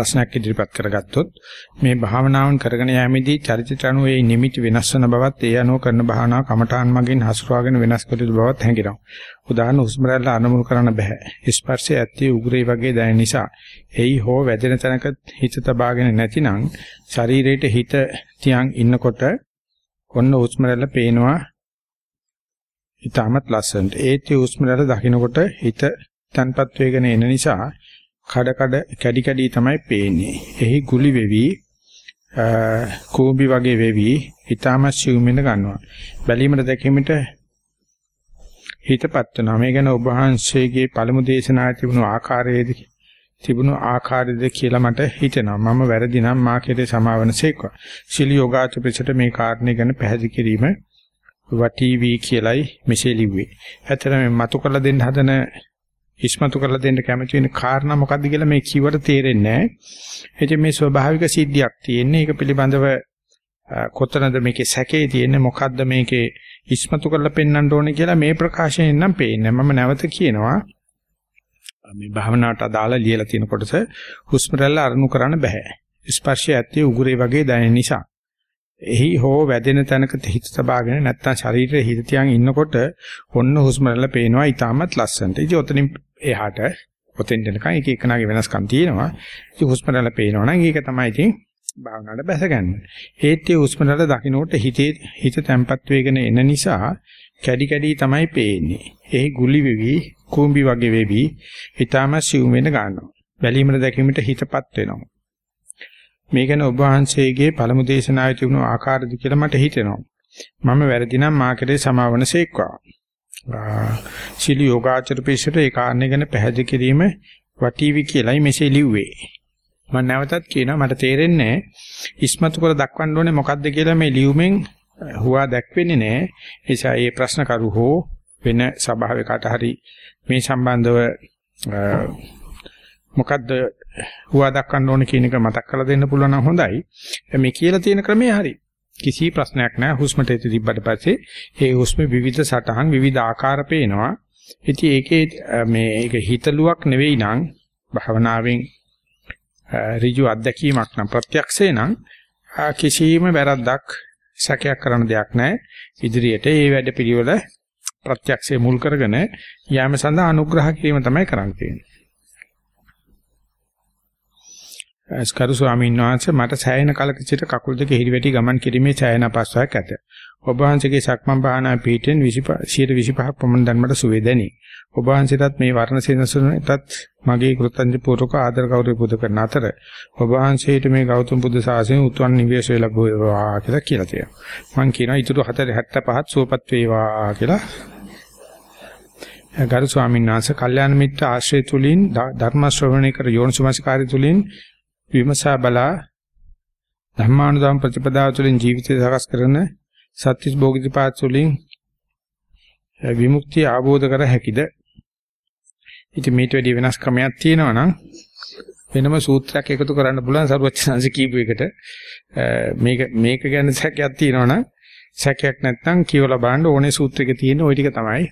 ප්‍රශ්නයක් ඉදිරිපත් කරගත්තොත් මේ භාවනාවන් කරගෙන යෑමේදී චරිතයට අනුව ඒ නිමිති වෙනස් වන බවත් ඒ අනුව කරන භාවනාව කමඨාන් මගින් හසුරවාගෙන වෙනස් කළ යුතු බවත් හැඟෙනවා. උදාහරණ හුස්ම රැල්ල අනුමුල් කරන්න බෑ. ස්පර්ශය ඇත්තේ උග්‍රේ වගේ දැනෙන නිසා. එයි හෝ වැදෙන තැනක හිත තබාගෙන නැතිනම් ශරීරයට හිත තියන් ඉන්නකොට ඔන්න හුස්ම රැල්ල පේනවා. ඊටමත් ලස්සනට. ඒත් හුස්ම රැල්ල දකින්නකොට හිත තන්පත් වේගන එන නිසා කඩ කඩ කැඩි කැඩි තමයි පේන්නේ. එහි ගුලි වෙවි කූඹි වගේ වෙවි ඊටම සිවුමින ගන්නවා. බැලීමට දැකීමට හිතපත් වෙනවා. මේ ගැන ඔබ වහන්සේගේ පළමු දේශනාවේ තිබුණු ආකාරයේද තිබුණු ආකාරයේද කියලා මට හිතෙනවා. මම වැරදි නම් මා කෙරේ සමාවනසේකවා. සිලි යෝගාචපිසට මේ කාරණේ ගැන පැහැදිලි කිරීම වටීවි කියලයි මෙසේ ලිව්වේ. ඇත්තට මේ මතු කරලා දෙන්න හදන ඉස්මතු කරලා දෙන්න කැමති වෙන කාරණා මොකද්ද කියලා මේ කිව්වට තේරෙන්නේ නැහැ. ඉතින් මේ ස්වභාවික සිද්ධියක් තියෙන්නේ. ඒක පිළිබඳව කොතනද මේකේ සැකේ තියෙන්නේ මොකද්ද මේකේ ඉස්මතු කරලා පෙන්වන්න ඕනේ කියලා මේ ප්‍රකාශයෙන් නම් පේන්නේ. මම නැවත කියනවා මේ භාවනාවට අදාළ ලියලා තියෙන කොටස හුස්ම රැල්ල අරණු කරන්න බෑ. ස්පර්ශය ඇත්තේ උගුරේ වගේ දැනෙන නිසා. එහි හෝ වැදෙන තැනක හිත තබාගෙන නැත්තම් ශරීරයේ හිත තියන් ඉන්නකොට ඔන්න හුස්ම රැල්ල පේනවා ඊටමත් ලස්සනට. ඉතින් ඔතනින් එහාට ඔතෙන් දෙනකන් එක එකනාගේ වෙනස්කම් තියෙනවා. ඉතින් හුස්ම රැල්ල පේනවා නම් ඒක තමයි ඉතින් භාවනාවට බැසගන්න. ඒත් ඒ හුස්ම රැල්ල දකින්නකොට හිතේ හිත තැම්පත් වෙගෙන එන නිසා කැඩි කැඩි තමයි පේන්නේ. එහි ගුලි වෙවි, කූඹි වගේ වෙවි, ඊටම සිවුම් වෙන ගන්නවා. බැලීමට දැකීමට හිතපත් වෙනවා. මේ ගැන ඔබ වහන්සේගේ පළමු දේශනාවේ තිබුණු ආකාරද කියලා මට හිතෙනවා. මම වැරදි නම් මාකටේ සමාවන සේක්වා. සිලි යෝගාචර පිළිසෙට ඒ කාරණේ ගැන පැහැදිලි කිරීම වටීවි කියලායි මෙසේ ලිව්වේ. මම නැවතත් කියනවා මට තේරෙන්නේ ඉස්මතු කර දක්වන්න ඕනේ මොකද්ද කියලා මේ ලියුමෙන් හුවා දැක්වෙන්නේ නැහැ. එනිසා මේ ප්‍රශ්න කරු හෝ වෙන සභාවකට හරි මේ සම්බන්ධව මොකද්ද හුවා දක්වන්න ඕනේ කියන එක මතක් කරලා දෙන්න පුළුවන් නම් හොඳයි. මේ කියලා තියෙන ක්‍රමය හරි. කිසි ප්‍රශ්නයක් නැහැ. හුස්මට එති තිබ්බට පස්සේ ඒ හුස්ම විවිධ සටහන් විවිධ ආකාර පේනවා. ඉතින් ඒකේ මේ ඒක හිතලුවක් නෙවෙයි නං භවනාවෙන් ඍජු අත්දැකීමක් නම් ප්‍රත්‍යක්ෂේ නම් කිසිම වැරද්දක් සැකයක් කරන්න දෙයක් නැහැ. ඉදිරියට මේ වැඩ පිළිවෙල ප්‍රත්‍යක්ෂයේ මුල් කරගෙන යාම සඳහා අනුග්‍රහ කිරීම තමයි කරන්න තියෙන්නේ. ස්කරු ස්වාමීන් වහන්සේ මට සෑහෙන කලක සිට කකුල් දෙක හිරිවැටි ගමන් කිරීමේ ඡායන අපස්සාවක් ඇත. ඔබ වහන්සේගේ සක්මන් භාවනා පීඨෙන් 25 පමණ ධර්මයට සුවේදනි. ඔබ වහන්සේටත් මේ වර්ණ සේනසුනටත් මගේ කෘතඥ පූර්වක ආදර ගෞරව පුද කරන අතර ඔබ වහන්සේට මේ ගෞතම බුදු සාසනය උතුම් නිවේශය ලැබුවා කියලා කියලා තියෙනවා. මම කියනවා ඊටු 475ත් සුවපත් වේවා කියලා. ගරු ස්වාමීන් වහන්සේ කල්යාණ මිත්‍ර ආශ්‍රය තුලින් ධර්ම ශ්‍රවණය කර යෝනිසමස්කාරය තුලින් විමසා බලා ධර්මානුදාන ප්‍රතිපදාව තුළින් ජීවිතය සකස් කරන සත්‍විස් භෝගිතපාත් තුළින් විමුක්තිය ආબોධ කර හැකිද? ඉතින් මේට වැඩි වෙනස් ක්‍රමයක් තියෙනවා නම් වෙනම සූත්‍රයක් එකතු කරන්න පුළුවන් සරුවචනංශ කීප එකට මේක මේක ගැන සැකයක් තියෙනවා නම් සැකයක් නැත්නම් කියවලා බලන්න ඕනේ සූත්‍රයක තියෙන ওই ටික තමයි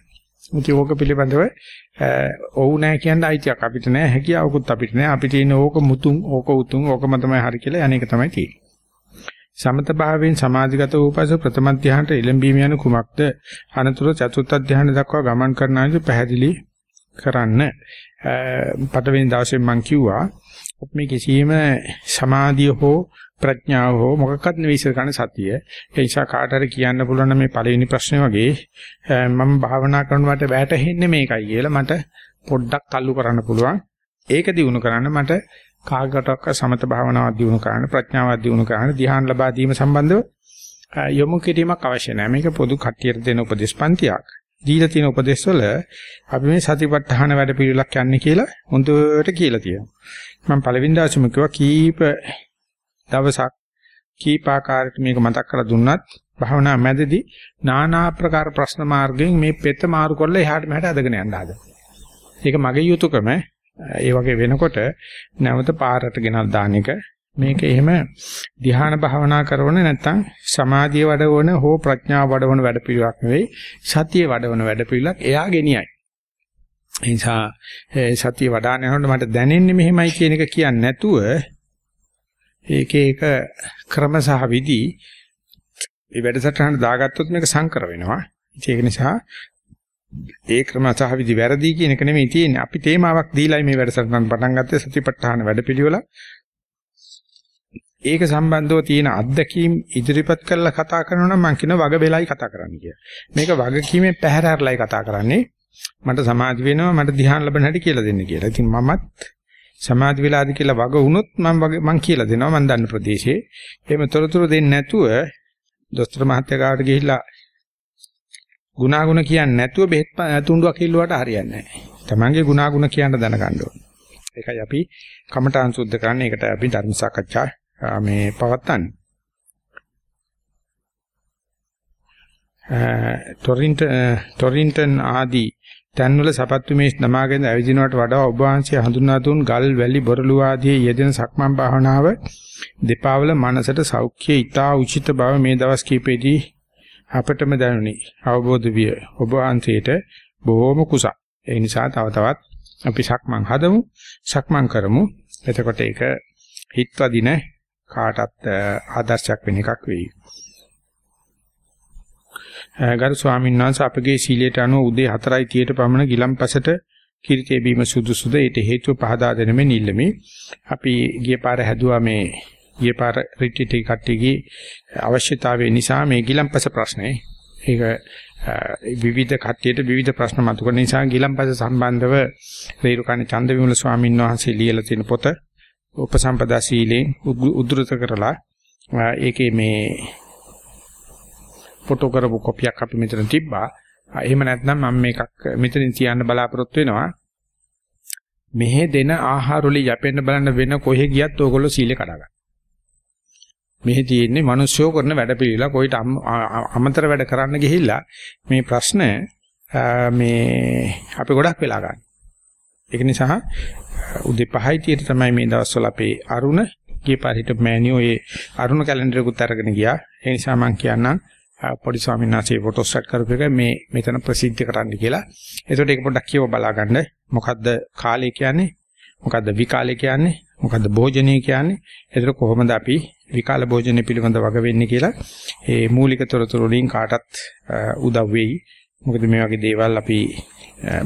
ඉතින් ඕක පිළිබඳව ඔව් නෑ කියන අයිතියක් අපිට නෑ හැකියාවකුත් අපිට නෑ. අපිට ඉන්න ඕක මුතුන් ඕක උතුම් ඕකම තමයි හරි කියලා අනේක තමයි තියෙන්නේ. සමත භාවයෙන් සමාධිගත වූ පසු ප්‍රථම ධ්‍යානට එළඹීම යන කුමක්ද? අනතුරු චතුර්ථ ධ්‍යාන දක්වා ගමන් කරන අය පැහැදිලි කරන්න. පටවෙනි දවසේ මම කිව්වා මේ කිසියම් සමාධිය හෝ ප්‍රඥාව හෝ මොකක්වත් නෙවෙයි ඉස්සර ගන්න සතිය. ඒ නිසා කාට හරි කියන්න පුළුවන් මේ පළවෙනි ප්‍රශ්නේ වගේ මම භාවනා කරනකොට වැටහෙන්නේ මේකයි කියලා මට පොඩ්ඩක් තල්ලු කරන්න පුළුවන්. ඒක දිනු කරන්න මට කාගටක සමත භාවනාවක් දිනු කරන්න ප්‍රඥාවක් දිනු කරන්න ධ්‍යාන ලබා දීම සම්බන්ධව යොමු කිරීමක් අවශ්‍ය නැහැ. මේක පොදු කට්ටියට දෙන උපදේශපන්තියක්. දීලා තියෙන උපදේශ වල අපි මේ සතිපට්ඨාන වැඩ පිළිවෙලක් යන්නේ කියලා හොඳට කියලා තියෙනවා. මම පළවෙනි දවසේම කිව්වා කීප දවසක් කීපාකාරයට මේක මතක් කරලා දුන්නත් භාවනා මැදදී নানা ආකාර ප්‍රශ්න මාර්ගයෙන් මේ පෙත මාරු කරලා එහාට මෙහාට අදගෙන යන්න හදන. ඒක මගේ යුතුයකම. ඒ වගේ වෙනකොට නැවත පාරට ගෙනල් දාන එක මේක එහෙම ධ්‍යාන භාවනා කරන නැත්නම් සමාධිය වඩවන හෝ ප්‍රඥාව වඩවන වැඩපිළිවෙලක් නෙවෙයි සතිය වඩවන වැඩපිළිවෙලක් එයා ගෙනියයි. ඒ නිසා සතිය වඩාන යනකොට මට දැනෙන්නේ මෙහෙමයි කියන එක කියන්නේ නැතුව ඒක ඒක ක්‍රම සහ විදි මේ වැඩසටහන දාගත්තොත් මේක සංකර වෙනවා. ඒක නිසා ඒ ක්‍රම සහ විදි වැරදි කියන එක නෙමෙයි තියෙන්නේ. අපි තේමාවක් දීලායි මේ වැඩසටහන පටන් ගත්තේ සතිපට්ඨාන වැඩපිළිවෙල. ඒක සම්බන්ධව තියෙන අත්දැකීම් ඉදිරිපත් කරලා කතා කරනවා නම් මම කියන වග වෙලයි කතා කරන්න කියලා. මේක වගකීමෙන් පැහැරහැරලයි කතා කරන්නේ. මට සමාධි වෙනවා මට ධ්‍යාන ලැබෙන හැටි කියලා දෙන්න කියලා. ඉතින් මමත් සමාධි වෙලාද කියලා වග වුණොත් මම වගේ මං කියලා දෙනවා මං දන්න ප්‍රදේශයේ. එහෙම තොරතුරු දෙන්නේ නැතුව දොස්තර මහත්තයා ගාවට ගිහිල්ලා ගුණාගුණ කියන්නේ නැතුව බෙහෙත් තුණ්ඩුවක් කිල්ලුවට හරියන්නේ නැහැ. Tamange ගුණාගුණ කියන්න දැනගන්න ඕනේ. ඒකයි අපි කමඨාන් සුද්ධ කරන්නේ. ඒකට අපි ධර්ම සාකච්ඡා මේ පවත්තන්නේ. ටොරින්ටන් ටොරින්ටන් ආදී තැන්වල සපත්තු මේස් නමාගෙන ඇවිදිනවට වඩා ඔබ වහන්සේ හඳුනා දුන් ගල් වැලි බොරළු ආදී යෙදෙන සක්මන් භාවනාව දෙපාවල මනසට සෞඛ්‍ය ඊතා උචිත බව මේ දවස් කීපෙදී අපටම දැනුනි. අවබෝධ විය. ඔබ වහන්සේට බොහෝම කුසක්. ඒ නිසා තව තවත් අපි සක්මන් හදමු සක්මන් කරමු. එතකොට ඒක හිතවදින කාටත් ආදර්ශයක් වෙන එකක් වෙයි. ගරු ස්වාමීන් වහන්සේ අපගේ සීලයට අනුව උදේ 4:30ට පමණ ගිලම්පසට කිරිතේ බීම සුදුසුද ඊට හේතුව පහදා දෙන මෙ නිල්ලමි. අපි ගිය පාර හැදුවා මේ ගිය පාර රිට්‍රීට් එක කට්ටියගේ අවශ්‍යතාවය නිසා මේ ගිලම්පස ප්‍රශ්නේ ඒක විවිධ කට්ටියට විවිධ ප්‍රශ්න මතුකරන නිසා ගිලම්පස සම්බන්ධව රේරුකාණේ චන්දවිමල ස්වාමීන් වහන්සේ ලියලා තියෙන පොත උපසම්පදා සීලෙන් උද්දෘත කරලා ඒකේ මේ ෆොටෝ කරපු කොපියක් අපි මෙතන තිබ්බා. එහෙම නැත්නම් මම මේකක් මෙතනින් තියන්න බලාපොරොත්තු වෙනවා. මෙහෙ දෙන ආහාර වල යැපෙන්න බලන්න වෙන කොහෙ ගියත් ඕගොල්ලෝ සීලේ කඩා ගන්න. මෙහි තියෙන්නේ මිනිස්සුયો කරන වැඩ පිළිලා කොයිට අමතර වැඩ කරන්න ගිහිල්ලා මේ ප්‍රශ්න මේ අපි ගොඩක් වෙලා ගන්න. ඒක නිසා උදේ 5යි තියට තමයි මේ දවස්වල අපේ අරුණ ගිය පාරිට මෑනියෝ ඒ අරුණ කැලෙන්ඩරෙකුත් අරගෙන ගියා. ඒ නිසා මම කියන්නම් පොඩි ස්වාමීන් වහන්සේ ෆොටෝ ස්ටාර්ට් කරපු එක මේ මෙතන ප්‍රසිද්ධ කරන්න කියලා. එතකොට ඒක පොඩ්ඩක් කියව බලා ගන්න. මොකද්ද කාලය කියන්නේ? මොකද්ද විකාලය කියන්නේ? මොකද්ද භෝජනය කියන්නේ? එතකොට කොහොමද අපි විකාල භෝජනය පිළිබඳ වග වෙන්නේ කියලා ඒ මූලික තොරතුරු වලින් කාටත් උදව් වෙයි. මොකද මේ වගේ දේවල් අපි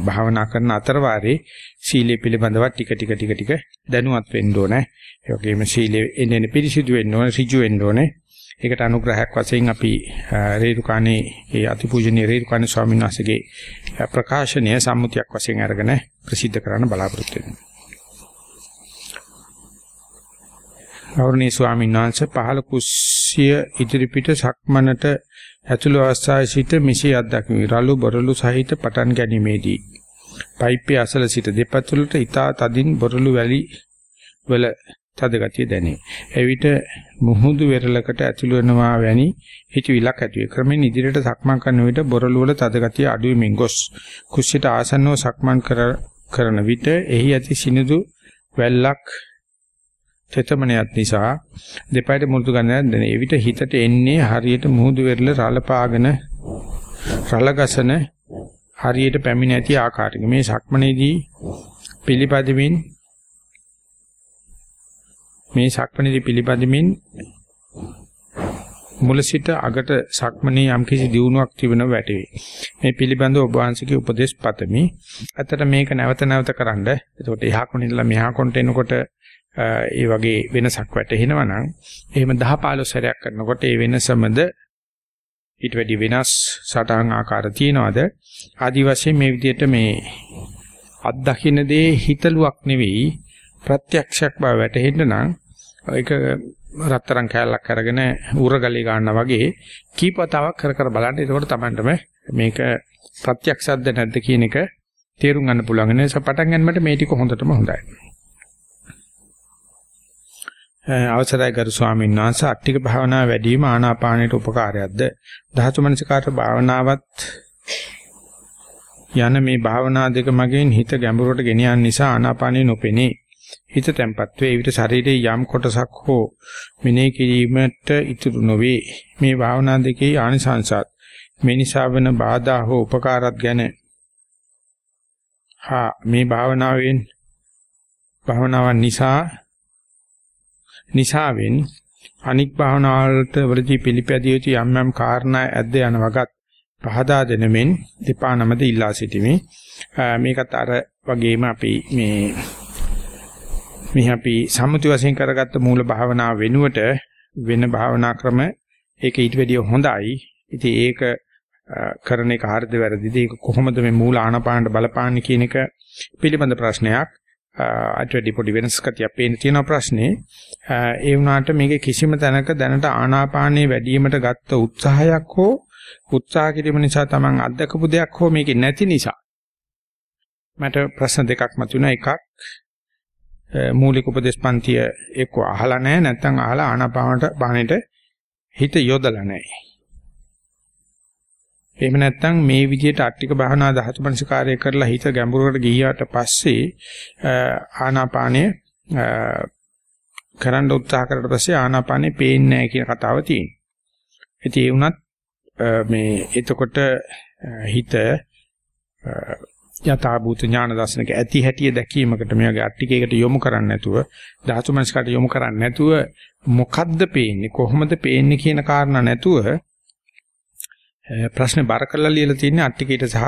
භාවනා කරන අතර වාරේ සීලය පිළිබඳව ටික ටික ටික ටික දැනුවත් වෙන්න ඕනේ. ඒ වගේම සීලය එන්නේ පිරිසිදු වෙන්න ඕනේ, ඍජු වෙන්න ඕනේ. ඒකට අනුග්‍රහයක් වශයෙන් අපි රේරුකාණේ ඒ අතිපූජනීය රේරුකාණේ ස්වාමීන් වහන්සේගේ ප්‍රකාශනය සම්මුතියක් වශයෙන් අරගෙන ප්‍රසිද්ධ කරන්න බලාපොරොත්තු වෙනවා. ගෞරවනීය ස්වාමීන් වහන්සේ පහළ කුස්සිය ඉදිරිපිට සක්මනට ඇතුළු අවස්ථාවේ සිට මිසී අත්දැකීම රළු බොරළු සහිත පටන් ගැනීමේදී පයිප්පේ අසල සිට දෙපතුලට ඊතා තදින් බොරළු වැලි වල තද ගතිය දැනේ. එවිට මුහුදු වෙරළකට ඇතුළු වෙනවා වැනි හිතවිලක් ඇති වේ. ක්‍රමෙන් ඉදිරියට සක්මන් කරන විට බොරළු වල තද ගතිය අඩු වෙමින් ගොස් කුස්සියට ආසන්නව සක්මන් කරන විට එහි ඇති සිනිඳු වැල්ලක් තෙතමනියත් නිසා දෙපයට මුරුදු ගන්න දැන. එවිට හිතට එන්නේ හරියට මුහුදු වෙරළ රළ පාගන රළ ගසන හරියට පැමිණ ඇති ආකාරයක. මේ සක්මනේදී පිළිපදමින් මේ සක්මණේදී පිළිපදමින් මුල සිට අගට සක්මණේ යම්කිසි දියුණුවක් තිබෙනව වැටේ. මේ පිළිබඳව ඔබ වහන්සේගේ උපදේශ පතමි. අතට මේක නැවත නැවත කරන්න. එතකොට එහා කොනින්දලා මෙහා කොන්ට එනකොට ඒ වගේ වෙනසක් වැටෙනවා නම් එහෙම 10 15 සැරයක් කරනකොට ඒ වෙනසමද ඊට වැඩි වෙනස් සටහන් ආකාර තියනවාද ආදි වශයෙන් මේ විදිහට මේ අත්දකින්න දේ හිතලුවක් නෙවෙයි ප්‍රත්‍යක්ෂයක් බව වැටහෙන්න නම් ඒක රත්තරන් කෑල්ලක් අරගෙන ඌරගලේ ගන්නවා වගේ කීපතාවක් කර කර බලන්න. එතකොට Tamanටම මේක ප්‍රත්‍යක්ෂද්ද නැද්ද කියන එක තේරුම් ගන්න පුළුවන්. ඒ නිසා පටන් ගන්නකොට මේ ටික හොඳටම හොඳයි. අවසරයි ගරු ස්වාමීන් වහන්සේ අට්ටික භාවනාව වැඩි වීම ආනාපානයට උපකාරයක්ද? ධාතු මනසිකාට භාවනාවත් යන මේ භාවනා දෙක මගෙන් හිත ගැඹුරට ගෙන යන නිසා ආනාපානෙ නොපෙනේ. හිත තැම්පත් වේ. ඒ විට ශරීරයේ යම් කොටසක් හෝ මෙනෙහි කිරීමට ඉතුරු නොවේ. මේ භාවනා දෙකේ ආනිසංසත් මේ නිසා වන බාධා හෝ උපකාරات ගැන හා මේ භාවනාවෙන් භාවනාවන් නිසා නිසාවෙන් අනික් භාවනාවලට වලදී පිළිපැදිය යුතු යම් යම් කාරණා ඇද්ද යන වගත් පහදා දෙනමින් දෙපා නමද ඉල්ලා සිටිමි. මේකත් අර වගේම අපි මේ මේ අපි සම්මුති වශයෙන් කරගත්ත මූල භාවනාව වෙනුවට වෙන භාවනා ක්‍රම ඒක ඊට වැඩිය හොඳයි. ඉතින් ඒක කරන එක හරිද වැරදිද ඒක කොහොමද මේ මූල ආනාපානට බලපාන්නේ කියන එක පිළිබඳ ප්‍රශ්නයක්. අට වැඩි පොඩි වෙනස්කතියක් පේන තියෙන ප්‍රශ්නේ ඒ වුණාට මේකේ කිසිම තැනක දැනට ආනාපානයේ වැඩිවීමට ගත්ත උත්සාහයක් හෝ උත්සාහ කිරීම නිසා Taman අත්දකපු දෙයක් හෝ මේකේ නැති නිසා මට ප්‍රශ්න දෙකක් මතුණා එකක් මූලික උපදේශ පන්තිය එක්ක අහලා නැහැ නැත්නම් අහලා ආනාපානට බාහනෙට හිත යොදලා නැහැ. එහෙම නැත්නම් මේ විදිහට අට්ටික භාවනා ධාතු මනසිකාරය කරලා හිත ගැඹුරකට ගියාට පස්සේ ආනාපානය කරන්න උත්සාහ කරලා පස්සේ ආනාපානෙ පේන්නේ නැහැ කියන කතාව තියෙනවා. ඉතින් ඒ වුණත් මේ එතකොට හිත යථාභූත ඥාන දර්ශනක ඇති හැටිය දැකීමකට මේ වගේ අට්ටිකයකට යොමු කරන්නේ නැතුව ධාතු මනස්කට යොමු කරන්නේ නැතුව මොකද්ද පේන්නේ කොහොමද පේන්නේ කියන කාරණා නැතුව ප්‍රශ්නේ බර කරලා ලියලා තියෙන්නේ අට්ටිකයට සහ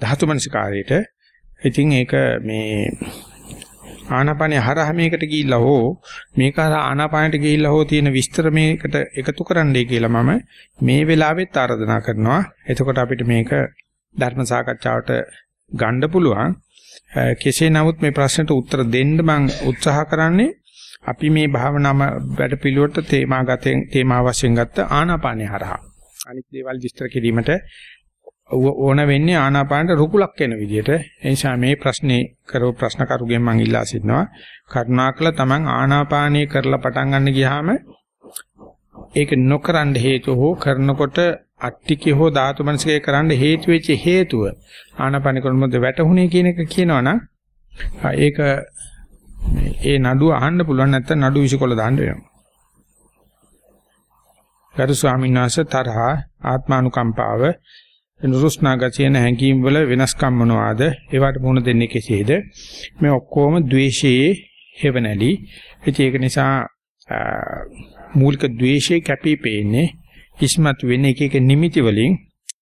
ධාතු මනස්කාරයට. ඉතින් ඒක මේ ආනාපානේ හරහ මේකට ගිහිල්ලා හෝ මේක ආනාපානට ගිහිල්ලා හෝ තියෙන විස්තර මේකට එකතු කරන්නයි කියලා මම මේ වෙලාවෙත් ආරාධනා කරනවා. එතකොට අපිට මේක ධර්ම සාකච්ඡාවට ගන්න පුළුවන්. කෙසේ නමුත් මේ ප්‍රශ්නට උත්තර දෙන්න මම උත්සාහ කරන්නේ අපි මේ භාවනාව වැඩ පිළිවෙලට තේමාගතෙන් තේමා වශයෙන් ගත්ත ආනාපානය හරහා. අනිත් දේවල් විස්තර කිරීමට ඕන වෙන්නේ ආනාපානට රුකුලක් වෙන විදිහට. ඒ නිසා මේ ප්‍රශ්නේ කරව ප්‍රශ්න කරුගෙන් මම ඉල්ලා සිටිනවා. කරුණාකර තමන් ආනාපානය කරලා පටන් ගන්න ගියාම ඒක නොකරන්න හේතු හෝ කරනකොට අට්ටිකේ හෝ ධාතු මනසකේ කරන්න හේතු වෙච්ච හේතුව ආනාපාන ක්‍රමද වැටහුනේ කියන එක කියනවනම් ඒක ඒ නඩුව අහන්න පුළුවන් නැත්නම් නඩු විසිකොල දාන්න වෙනවා. ගරු ස්වාමීන් වහන්සේ තරහ ආත්මානුකම්පාව නුරුස්නා ගතියන හැඟීම් වල වෙනස්කම් මොනවාද? ඒවට මුහුණ දෙන්නේ කෙසේද? මේ ඔක්කොම ද්වේෂයේ හේවණලි. ඒක නිසා මූලික ද්වේෂයේ කැපී පෙනෙන්නේ ඉස්මතු වෙන එක එක නිමිති වලින්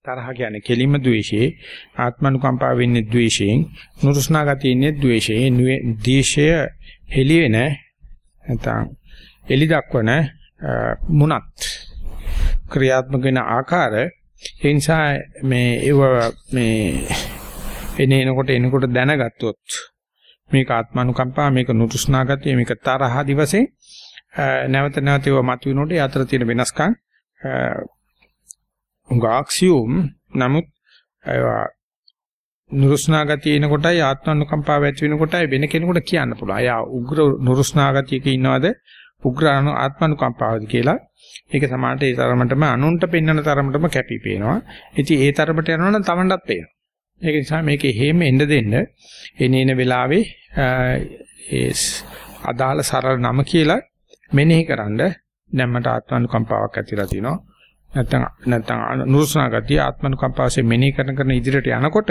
තරහ කියන්නේ කෙලිම ද්වේෂයේ ආත්මනුකම්පා වෙන්නේ ද්වේෂයෙන් නුරුස්නා ගතිය ඉන්නේ ද්වේෂයෙන් ද්වේෂය හෙලි වෙන නැත්නම් එලි දක්වන මුණත් ක්‍රියාත්මක වෙන ආකාර. ඒ නිසා මේ ඒව මේ එනේ එනකොට එනකොට දැනගත්තොත් මේක ආත්මනුකම්පා මේක නුරුස්නා ගතිය මේක තරහ දිවසේ නැවත නැවත ඒව මතුවෙනකොට ඒ අතර තියෙන වෙනස්කම් උගාක්සියුම් නමුත් ඒවා නුරුස්නා ගතිය එන කොටයි ආත්මනුකම්පාව ඇති වෙන කොටයි වෙන කෙනෙකුට කියන්න පුළුවන්. අයා උග්‍ර නුරුස්නා ගතියක ඉන්නවද උග්‍ර ආත්මනුකම්පාවද කියලා. ඒක සමානට ඒ තරමටම අනුන්ට පෙන්වන තරමටම කැපි පේනවා. ඉතින් ඒ තරමට යනවනම් Tamanටත් පේනවා. ඒක නිසා මේකේ හේම එන්න දෙන්න එනේන වෙලාවේ ඒ අදාළ සරල නම කියලා මෙනෙහි කරන්ඩ දැන් මට ආත්මනුකම්පාවක් ඇතිලා තිනවා. නැත්තම් නැත්තම් නුරුස්නා ගතිය ආත්මනුකම්පාවසේ මෙනෙහි කරන කරන ඉදිරියට යනකොට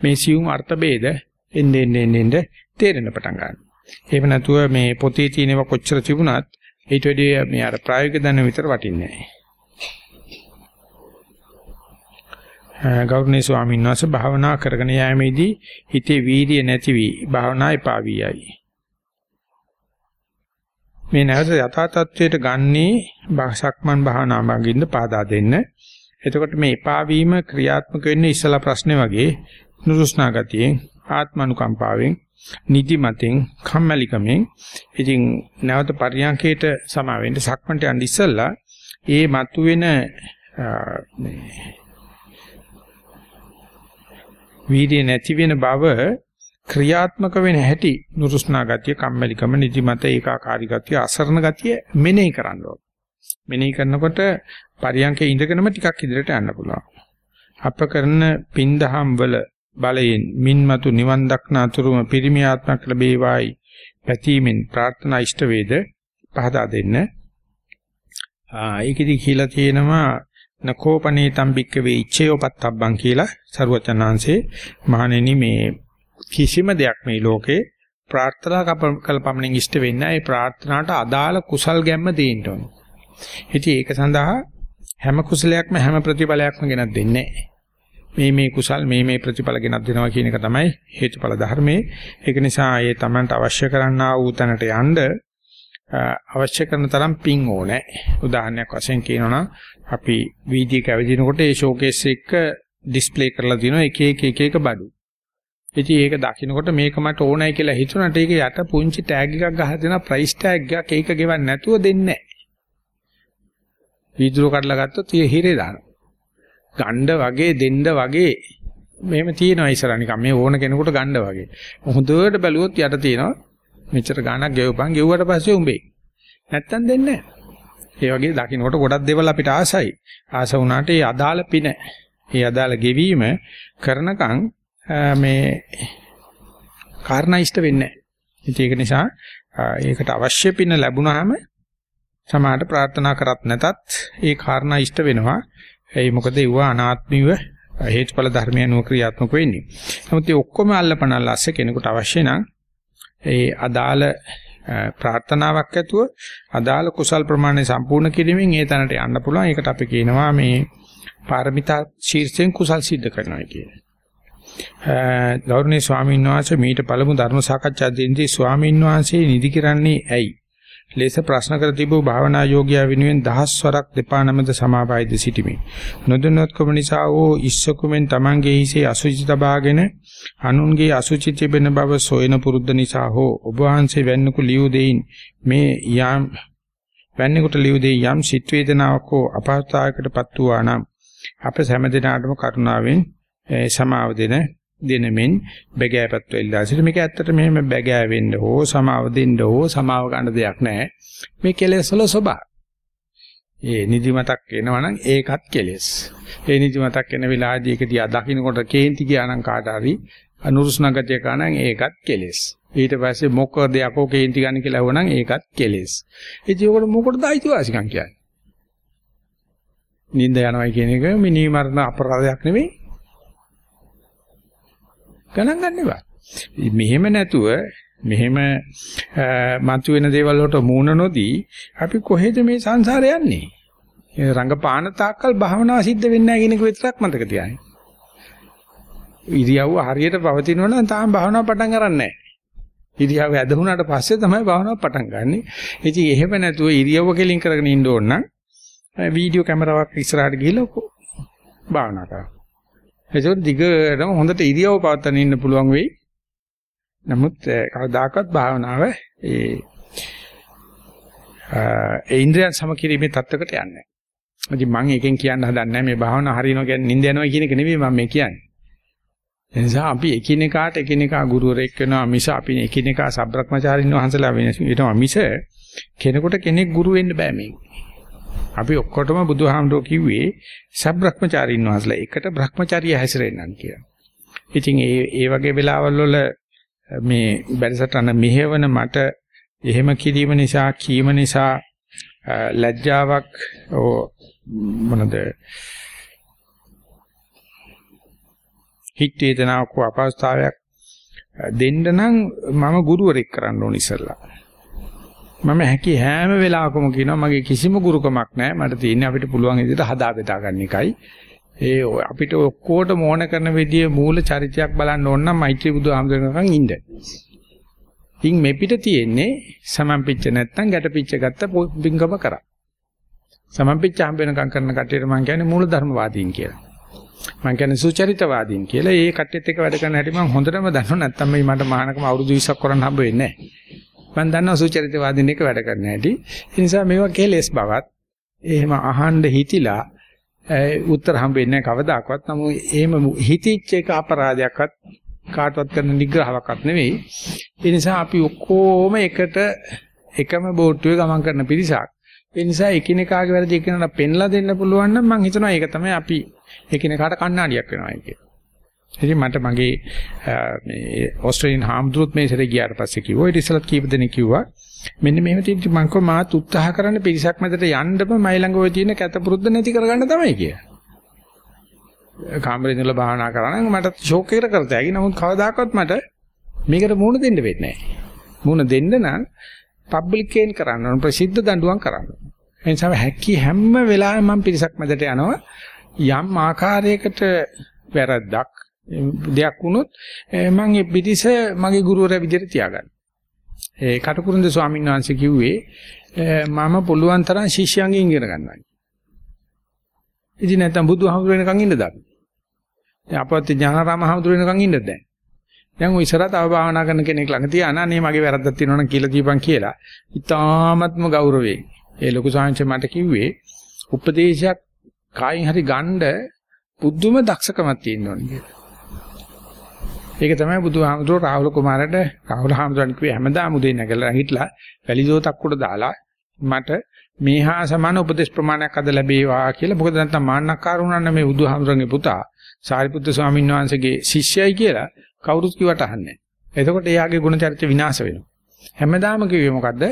මේ සියුම් අර්ථ ભેද එන්නේ එන්නේ එන්නේ තේරෙන පටන් ගන්නවා. එහෙම නැතුව මේ පොතේ තියෙනව කොච්චර තිබුණත් ඊට වැඩිය මේ අර ප්‍රායෝගික දැන විතර වටින්නේ නැහැ. ගෞරවනීය ස්වාමීන් වහන්සේ භාවනා කරගෙන යාමේදී හිතේ වීර්ය නැති වී භාවනා එපා වී යයි. මේ නැවත යථා තත්වයට ගන්නේ සක්මන් භාවනා මාර්ගින්ද පාදා දෙන්න. එතකොට මේ එපා වීම ක්‍රියාත්මක වෙන්නේ ඉස්සලා ප්‍රශ්නේ වගේ නුරුස්නා ගතියෙන් ආත්මනුකම්පාවෙන් නිදිමතෙන් කම්මැලිකමෙන් ඉතින් නැවත පරියන්කේට සමා වෙන්න සක්මන්ට යන්න ඉස්සලා ඒ මතුවෙන වීර්ය නැති වෙන බව ක්‍රියාත්මක වෙන හැටි නුරුස්නා ගතිය, කම්මැලිකම, නිදිමත, ඒකාකාරී ගතිය, අසරණ ගතිය මෙනෙහි කරන්න ඕන. මෙනෙහි කරනකොට පරියන්කේ ඉඳගෙනම ටිකක් ඉදිරියට යන්න පුළුවන්. අප කරන පින්දහම් වල බලයෙන් මින්මතු නිවන් දක්නා තුරුම පිරිමි ආත්මක් ලැබේවායි පැතීමෙන් ප්‍රාර්ථනා ඉෂ්ට වේද පහදා දෙන්න. ආ ඒකෙදි කියලා තියෙනවා නකෝපනේ තම්බික්ක වේ ඉච්ඡයෝපත්තබ්බං කියලා සරුවචනාංශේ මහණෙනි මේ කිසිම දෙයක් මේ ලෝකේ ප්‍රාර්ථනා කල්පමණින් ඉෂ්ට වෙන්නේ ඒ ප්‍රාර්ථනාවට අදාළ කුසල් ගැම්ම දෙන්න ඕනේ. ඉතින් ඒක සඳහා හැම කුසලයක්ම හැම ප්‍රතිඵලයක්ම ගෙනත් දෙන්නේ මේ මේ කුසල් මේ මේ ප්‍රතිඵල ගෙනත් දෙනවා කියන එක තමයි හේතුඵල ධර්මයේ. ඒක නිසා ඒ Tamanට අවශ්‍ය කරන්නා වූ තැනට යන්න අවශ්‍ය කරන තරම් පිං ඕනේ. උදාහරණයක් වශයෙන් කියනවනම් අපි වීදියේක ඇවිදිනකොට ඒ ෂෝකේස් එක ඩිස්ප්ලේ කරලා තියෙනවා එක එක එක එක බඩු. ඉතින් ඒක දකින්නකොට මේක මට ඕනයි කියලා හිතුණාට ඒක යට පුංචි ටැග් එකක් ගහලා දෙනවා ප්‍රයිස් ටැග් එකක් ඒක ගෙවන්න නැතුව දෙන්නේ නැහැ. වීදුරු කඩලා ගත්තොත් ඒ හිරේ දානවා. ගණ්ඩ වගේ දෙන්න වගේ මෙහෙම තියෙනවා ඉස්සරහ නිකන් මේ ඕන කෙනෙකුට ගණ්ඩ වගේ. හොඳට බැලුවොත් යට තියෙනවා මෙච්චර ගාණක් ගෙවපන් ගෙවුවට පස්සේ උඹේ. නැත්තම් දෙන්නේ නැහැ. ඒ වගේ දකින්නකොට ගොඩක් දේවල් අපිට ආසයි. ආස වුණාට ඒ අදාළ පින, ඒ අදාළ ගෙවීම කරනකම් මේ කාරණා ඉෂ්ට වෙන්නේ නැහැ. ඒක නිසා ඒකට අවශ්‍ය පින ලැබුණාම සමාහට ප්‍රාර්ථනා කරත් නැතත් ඒ කාරණා ඉෂ්ට වෙනවා. ඒ මොකද ඒව අනාත්මීව හේතුඵල ධර්මයන් ක්‍රියාත්මක වෙන්නේ. නමුත් මේ ඔක්කොම අල්ලපනල්ල අස්සේ කෙනෙකුට අවශ්‍ය නම් ඒ අදාළ ප්‍රාර්ථනාවක් ඇතුව අදාළ කුසල් ප්‍රමාණය සම්පූර්ණ කිරීමෙන් ඒ තැනට යන්න පුළුවන්. ඒකට අපි කියනවා මේ පාරමිතා ශීර්ෂයෙන් කුසල් සිද්ධ කරනවා කියන්නේ. ගෞරවනීය ස්වාමීන් වහන්සේ මීට පළමු ධර්ම සාකච්ඡා දෙන්නේ ස්වාමීන් වහන්සේ නිදි කරන්නේ ඇයි? ලෙස ප්‍රශ්න කර තිබූ භාවනා යෝගියා වෙනුවෙන් දහස් වරක් දෙපා නමද සමාපයිද සිටිමි. නොදන්නත්කම නිසා ඕ ඉස්සකුමෙන් Tamange හිසේ අසුචි තබාගෙන අනුන්ගේ අසුචි තිබෙන බව සොයන පුරුද්ද නිසා හෝ ඔබ වහන්සේ වැන්නකු ලියු දෙයින් මේ යම් වැන්නෙකුට ලියු දෙයි යම් සිත් වේදනාවක් හෝ අපහසුතාවයකටපත් වූවා නම් අප හැම දිනාටම කරුණාවෙන් සමාව දෙන දෙනමින් බැගෑපත් වෙලා සිට මේක ඇත්තට මෙහෙම බැගෑ වෙන්න හෝ සමාව දෙන්න හෝ සමාව ගන්න දෙයක් නැහැ මේ කෙලෙස් වල ස්වභාව. ඒ නිදිමතක් එනවනම් ඒකත් කෙලෙස්. ඒ නිදිමතක් එන වෙලාවදී ඒක දිහා දකින්නකොට කේන්ති ගියානම් කාට හරි අනුරුස්නගතිය කනනම් ඒකත් කෙලෙස්. ඊට පස්සේ මොකද යකෝ කේන්ති ගන්න කියලා වුණනම් ඒකත් කෙලෙස්. ඉතින් ඒකට මොකටද අයිතිවාසිකම් කියන්නේ? නිින්ද යනවා කියන එක මිනී මරණ අපරාධයක් නෙමෙයි. ගණන් ගන්න එපා. මෙහෙම නැතුව මෙහෙම මතුවෙන දේවල් වලට මූණ නොදී අපි කොහෙද මේ සංසාරේ යන්නේ? ඒ රංගපාන තාක්කල් භාවනාව සිද්ධ වෙන්නේ නැහැ කියන එක විතරක් මතක තියාගන්න. ඉරියව්ව හරියට පවතිනවා නම් තාම භාවනාව පටන් ගන්න නැහැ. ඉරියව්ව ඇදහුණාට පස්සේ තමයි භාවනාව පටන් ගන්නෙ. ඉතින් එහෙම නැතුව ඉරියව්ව කෙලින් කරගෙන ඉන්න ඕන නම් වීඩියෝ කැමරාවක් ඉස්සරහට ගිහලා භාවනා කරන්න. ඒකෝ දිගටම හොඳට ඉරියව් පවත්වාගෙන ඉන්න පුළුවන් වෙයි. නමුත් කවදාකවත් භාවනාව ඒ ඒ ඉන්ද්‍රියන් සමකිරීමේ தත්වකට යන්නේ නැහැ. ඉතින් මම එකෙන් කියන්න හදන්නේ මේ භාවනාව හරියනවා කියන්නේ නිින්ද යනවා කියන එක නෙවෙයි මම මේ කියන්නේ. ඒ නිසා අපි එකිනෙකාට එකිනෙකා ගුරුවරයෙක් වෙනවා මිස අපි එකිනෙකා සබ්‍රක්‍මචාරින් වහන්සලා වෙනවා මිස කෙනෙකුට කෙනෙක් ගුරු වෙන්න බෑ මේක. අපි ඔක්කොටම බුදුහාමුදුරුවෝ කිව්වේ සබ්‍රහ්මචාරින් වහන්සලා එකට බ්‍රහ්මචාරිය හැසිරෙන්නන් කියලා. ඉතින් ඒ ඒ වගේ වෙලාවල් වල මේ බැරිසටන මෙහෙවන මට එහෙම කිරීම නිසා කීම නිසා ලැජ්ජාවක් මොනද හිත වේදනාවක් අපස්ථාවයක් දෙන්න නම් මම ගුරුවරෙක් කරන්න ඕන ඉස්සල්ලා. මම හැකි හැම වෙලාවකම කියනවා මගේ කිසිම ගුරුකමක් නැහැ. මට තියෙන්නේ අපිට පුළුවන් විදිහට හදා බෙදා ගන්න එකයි. ඒ අපිට ඔක්කොටම ඕන කරන විදිහේ මූල චරිතයක් බලන්න ඕන නම් මෛත්‍රී බුදුහාමුදුරනකන් ඉන්න. ඉන් මේ පිට තියෙන්නේ සමම්පිච්ච නැත්තම් ගැටපිච්ච ගත්ත බින්ගම කරා. සමම්පිච්ච හම්බ වෙනකම් කරන කටියට මම කියන්නේ මූල ධර්මවාදීන් කියලා. මම කියන්නේ සුචරිතවාදීන් කියලා. ඒ කට්ටියත් එක්ක වැඩ කරන හැටි මම හොඳටම දන්නවා. නැත්තම් මේ මට මහානකම අවුරුදු 20ක් කරන් හම්බ වෙන්නේ නැහැ. මම දන්නවා සුචරිතවාදීන් එක වැඩ කරන්න හැටි. ඒ නිසා මේවා කෙලෙස් බවත් එහෙම අහන්න හිතිලා උත්තර හම්බෙන්නේ කවදාකවත්. නමුත් එහෙම හිතිච්ච එක අපරාධයක්වත් කාටවත් කරන නිග්‍රහයක්වත් නෙවෙයි. ඒ නිසා අපි ඔක්කොම එකට එකම බෝට්ටුවේ ගමන් කරන පිරිසක්. ඒ නිසා එකිනෙකාගේ වැරදි එකිනෙකාට පෙන්ලා දෙන්න පුළුවන් නම් මම හිතනවා ඒක තමයි අපි එකිනෙකාට කණ්ණාඩියක් වෙනවා කියන්නේ. ඉතින් මට මගේ මේ ඕස්ට්‍රේලියානු හාමුදුරුවොත් මේ සැරේ ගියාට පස්සේ කිව්වා ඊට ඉස්සෙල්ලත් කීප දෙනෙක් කිව්වා මෙන්න මෙහෙම තියෙද්දි මම කව මාත් උත්සාහ කරන්න පිරිසක් මැදට යන්නම මයි ළඟ ඔය තියෙන කැත පුරුද්ද නැති කරගන්න තමයි කියලා. කාමරේ ඉඳලා භාවනා කරා නම් මට ෂෝක් එකකට කරතයි. නමුත් කවදාකවත් මට මේකට මුණ දෙන්න වෙන්නේ නැහැ. මුණ දෙන්න නම් පබ්ලිකේන් කරන්න ඕන ප්‍රසිද්ධ දඬුවම් කරන්න ඕන. ඒ නිසා හැකි හැම වෙලාවෙම මම පිරිසක් මැදට යනවා යම් ආකාරයකට වැරද්දක් දෙයක් වුණොත් මම ඒ පිටිස මගේ ගුරුවරයා විදිහට තියාගන්න. ඒ කටුකුරුන්ද ස්වාමීන් වහන්සේ කිව්වේ මම පුළුවන් තරම් ශිෂ්‍යයන්ගෙන් ඉගෙන ගන්නවා. ඉතින් නැත්තම් බුදුහාමුදුර වෙනකන් ඉන්න දාන්න. දැන් අපවත් ඥානාරාම හාමුදුර වෙනකන් ඉන්නද දැන්. දැන් ඔය ඉස්සරහ තව භාවනා කරන කෙනෙක් ළඟ තියාන අනේ මගේ වැරද්දක් තියෙනවා නම් කියලා දීපන් කියලා. ඉතාමත්ම ගෞරවයෙන්. ඒ ලොකු සාංශ මට කිව්වේ උපදේශයක් කායින් හරි ගන්න පුදුම දක්ෂකමක් තියෙන්න ඕනේ කියලා. ඒක තමයි බුදුහාමුදුරුවෝ රාහුල කුමාරට රාහුල හාමුදුරන් කිව්වේ හැමදාම උදේ නැගලා හිටලා වැලිදෝතක් උඩ දාලා මට මේහා සමාන උපදේශ ප්‍රමාණයක් අද ලැබේවා කියලා. මොකද නැත්නම් මාන්නක්කාර වුණා නම් මේ බුදුහාමුදුරන්ගේ පුතා සාරිපුත්‍ර ස්වාමීන් වහන්සේගේ ශිෂ්‍යයි කියලා කවුරුත් කිව්වට අහන්නේ නැහැ. එතකොට එයාගේ ගුණ චරිත විනාශ වෙනවා. හැමදාම කිව්වේ මොකද්ද?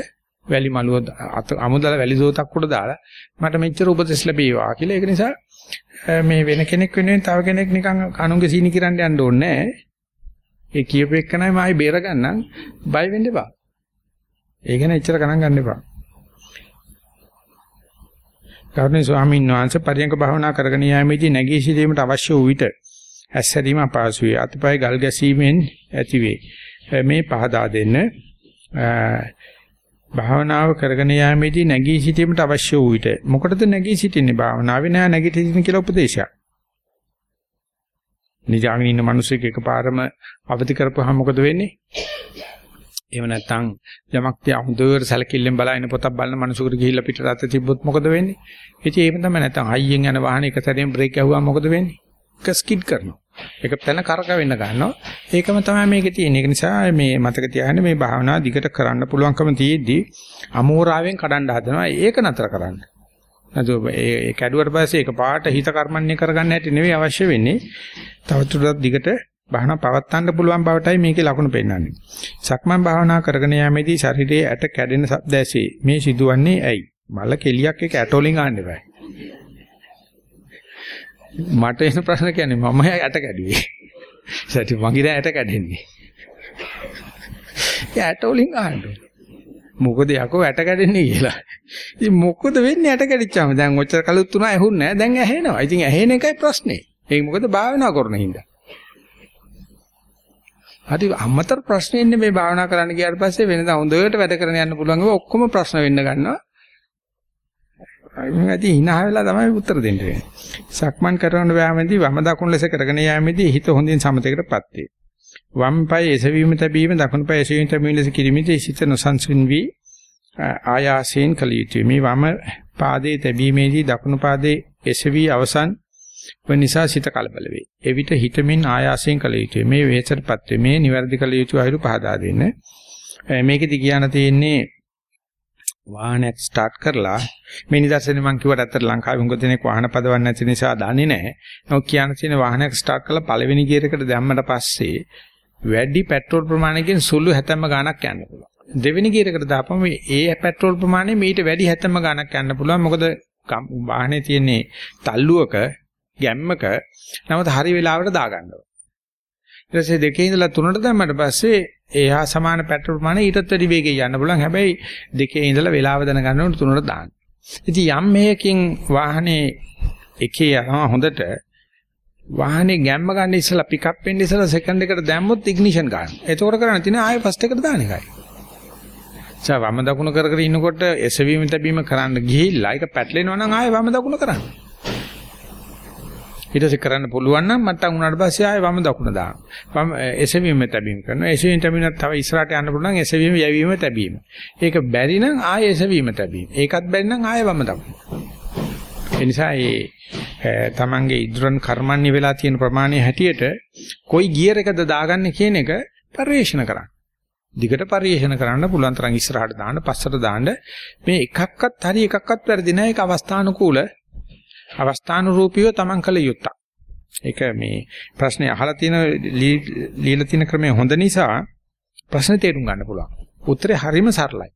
වැලි මලුව අමුදල වැලි දෝතක් උඩ දාලා මට මෙච්චර උපදෙස් ලැබේවා කියලා. ඒක නිසා මේ වෙන කෙනෙක් වෙනුවෙන් තව කෙනෙක් නිකන් අනුන්ගේ සීනි කිරන්න යන්න ඕනේ නැහැ. ඒ කියපු එක්කනයි මායි බේරගන්නම් බය වෙන්න එපා. ඒක නේ එච්චර ගණන් ගන්න එපා. ගෞරවනීය ස්වාමීන් වහන්සේ පරියංග භාවනා කරගෙන යාමේදී නැගී සිටීමට අවශ්‍ය වූ විට ඇස්සැදීම අපහසුය. අතපය ගල් ගැසීමෙන් ඇතිවේ. මේ පහදා දෙන්න භාවනාව කරගෙන යාමේදී නැගී සිටීමට අවශ්‍ය වූ විට මොකටද නැගී සිටින්නේ භාවනාවේ නෑ නැගී කියලා උපදේශයක්. නිදාගෙන ඉන්න මිනිස්සෙක් එකපාරම අවදි කරපුවාම මොකද වෙන්නේ? එහෙම නැත්නම් යමක් තියා හොඳට සැලකිල්ලෙන් බලන පොතක් බලන මිනිසෙකුට ගිහිල්ලා පිටට අත තිබ්බොත් මොකද වෙන්නේ? ඉතින් ඒක තමයි නැත්නම් හයියෙන් යන වාහනේ එක සැරේම බ්‍රේක් ගැහුවාම මොකද වෙන්නේ? එක ස්කිඩ් කරනවා. ඒක තැන කරක වෙන්න ගන්නවා. ඒකම තමයි මේකේ තියෙන්නේ. ඒක නිසා මේ මතක තියාගන්න මේ භාවනාව දිගට කරන්න පුළුවන්කම තියෙද්දි අමෝරාවෙන් කඩන්න හදනවා. ඒක නතර කරන්න. නැතු ඒ කැඩුවට පස්සේ ඒක පාට හිත කර්මන්නේ කරගන්න හැටි නෙවෙයි අවශ්‍ය වෙන්නේ. තවදුරටත් දිගට භාවනා පවත්වන්න පුළුවන් බවටයි මේකේ ලකුණු පෙන්වන්නේ. සක්මන් භාවනා කරගෙන යාමේදී ශරීරයේ ඇට කැඩෙන ශබ්ද ඇසේ. මේ සිදුවන්නේ ඇයි? මල කෙලියක් එක ඇටෝලින් ගන්න එපා. මට එන ප්‍රශ්න කියන්නේ මම ඇට කැඩුවේ. සැටි මගේ ඇට කැඩෙන්නේ. ඒ ඇටෝලින් ගන්න. මොකද යකෝ ඇට කැඩෙන්නේ කියලා. ඉතින් මොකද වෙන්නේ ඇට කැඩිච්චාම දැන් ඔච්චර කලුත් තුනා ඇහුන්නේ නැහැ. දැන් ඇහෙනවා. ඉතින් ඇහෙන එකයි ප්‍රශ්නේ. ඒක මොකද භාවනා කරන හින්දා. හරි අමතර ප්‍රශ්න ඉන්නේ මේ භාවනා කරන්න ගියාට පස්සේ වෙනදා හොඳට වැඩ කරන යන්න පුළුවන් ඒවා ඔක්කොම ප්‍රශ්න වෙන්න ගන්නවා. මම ඇති hina වෙලා තමයි උත්තර දෙන්න වෙන්නේ. සක්මන් කරන වෑමේදී වම දකුණු ලෙස කරගෙන යාමේදී හිත හොඳින් සමතේකටපත් වේ. වම් පාය එසවීම තැබීම දකුණු පාය එසවීම තැබීම ලෙස කිරීමේදී සිත නොසන්සුන් වී ආයාසයෙන් කළ යුතුය. මේ වම පාදයේ තැබීමේදී දකුණු පාදයේ එසවි අවසන් ඔය නිසා සිත කලබල වේ. එවිට හිතමින් ආයාසයෙන් කළ යුතුය. මේ වේසරපත් වේ. මේ නිවැරදි කළ යුතු අයුරු පහදා දෙන්න. මේකෙදි කියන්න තියෙන්නේ වාහනයක් ස්ටාර්ට් කරලා මේ නිදර්ශනේ මම කිව්වට ඇත්තට ලංකාවේ හුඟ දෙනෙක් වාහන පදවන්නේ නැති නිසා දන්නේ නැහැ. නමුත් කියන්න තියෙන වාහනයක් ස්ටාර්ට් කරලා පළවෙනි ගියර් එකට දැම්මට පස්සේ වැඩි පෙට්‍රෝල් ප්‍රමාණයකින් සුළු හැතැම්ම ගාණක් යන්න පුළුවන්. දෙවෙනි ගියර් එකට දාපම ඒ පෙට්‍රෝල් ප්‍රමාණය මීට වැඩි හැතැම්ම ගාණක් යන්න පුළුවන්. මොකද වාහනේ තියෙන්නේ තල්ලුවක ගැම්මක නමුත් හරි වෙලාවට දාගන්න ඕන. ඊට පස්සේ දෙකේ ඉඳලා තුනට දැම්මට පස්සේ එහා සමාන පැට්‍රල් ප්‍රමාණය ඊටත් වැඩි වේගෙන් යන්න පුළුවන්. හැබැයි දෙකේ ඉඳලා වෙලාව දැනගන්න ඕන තුනට දාන්න. ඉතින් යම් මේකකින් වාහනේ එකේ යනවා හොඳට වාහනේ ගැම්ම ගන්න ඉස්සලා පිකප් වෙන්න ඉස්සලා සෙකන්ඩ් එකට දැම්මොත් ඉග්නිෂන් ගන්න. එතකොට කරන්න තියෙන්නේ ආයෙ ෆස්ට් එකට දාන එකයි. සා වම දකුණ කර කර ඉන්නකොට එසවීම තැබීම කරන්න ගිහිල්ලා ඒක පැටලෙනවා නම් ආයෙ වම දකුණ කරන්න. ඊට පස්සේ කරන්න පුළුවන් නම් මත්තන් උනාට පස්සේ ආයෙ වම දකුණ දාන්න. වම එසවීම තැබීම කරනවා. එසවීම තැබීමත් තව ඉස්සරහට යන්න පුළුවන් එසවීම යැවීම තැබීම. ඒක බැරි නම් ආයෙ එසවීම තැබීම. ඒකත් බැරි නම් ආයෙ වම දකුණ. ඒ නිසා ඒ තමන්ගේ ඉදරන් කර්මන්නේ වෙලා තියෙන ප්‍රමාණය හැටියට කොයි ගියර් එකද දාගන්නේ කියන එක පරිශන කරන්න. දිගට පරිශන කරන්න පුළුවන් තරම් ඉස්සරහට දාන්න පස්සට දාන්න මේ එකක්වත් හරි එකක්වත් වැරදි නැහැ ඒක අවස්ථානුකූල අවස්ථානුරූපීව Taman කළ යුත්තක්. ඒක මේ ප්‍රශ්නේ අහලා තියෙන লীලා තියෙන ක්‍රමය හොඳ නිසා ප්‍රශ්නේ තේරුම් ගන්න පුළුවන්. උත්තරේ හරිම සරලයි.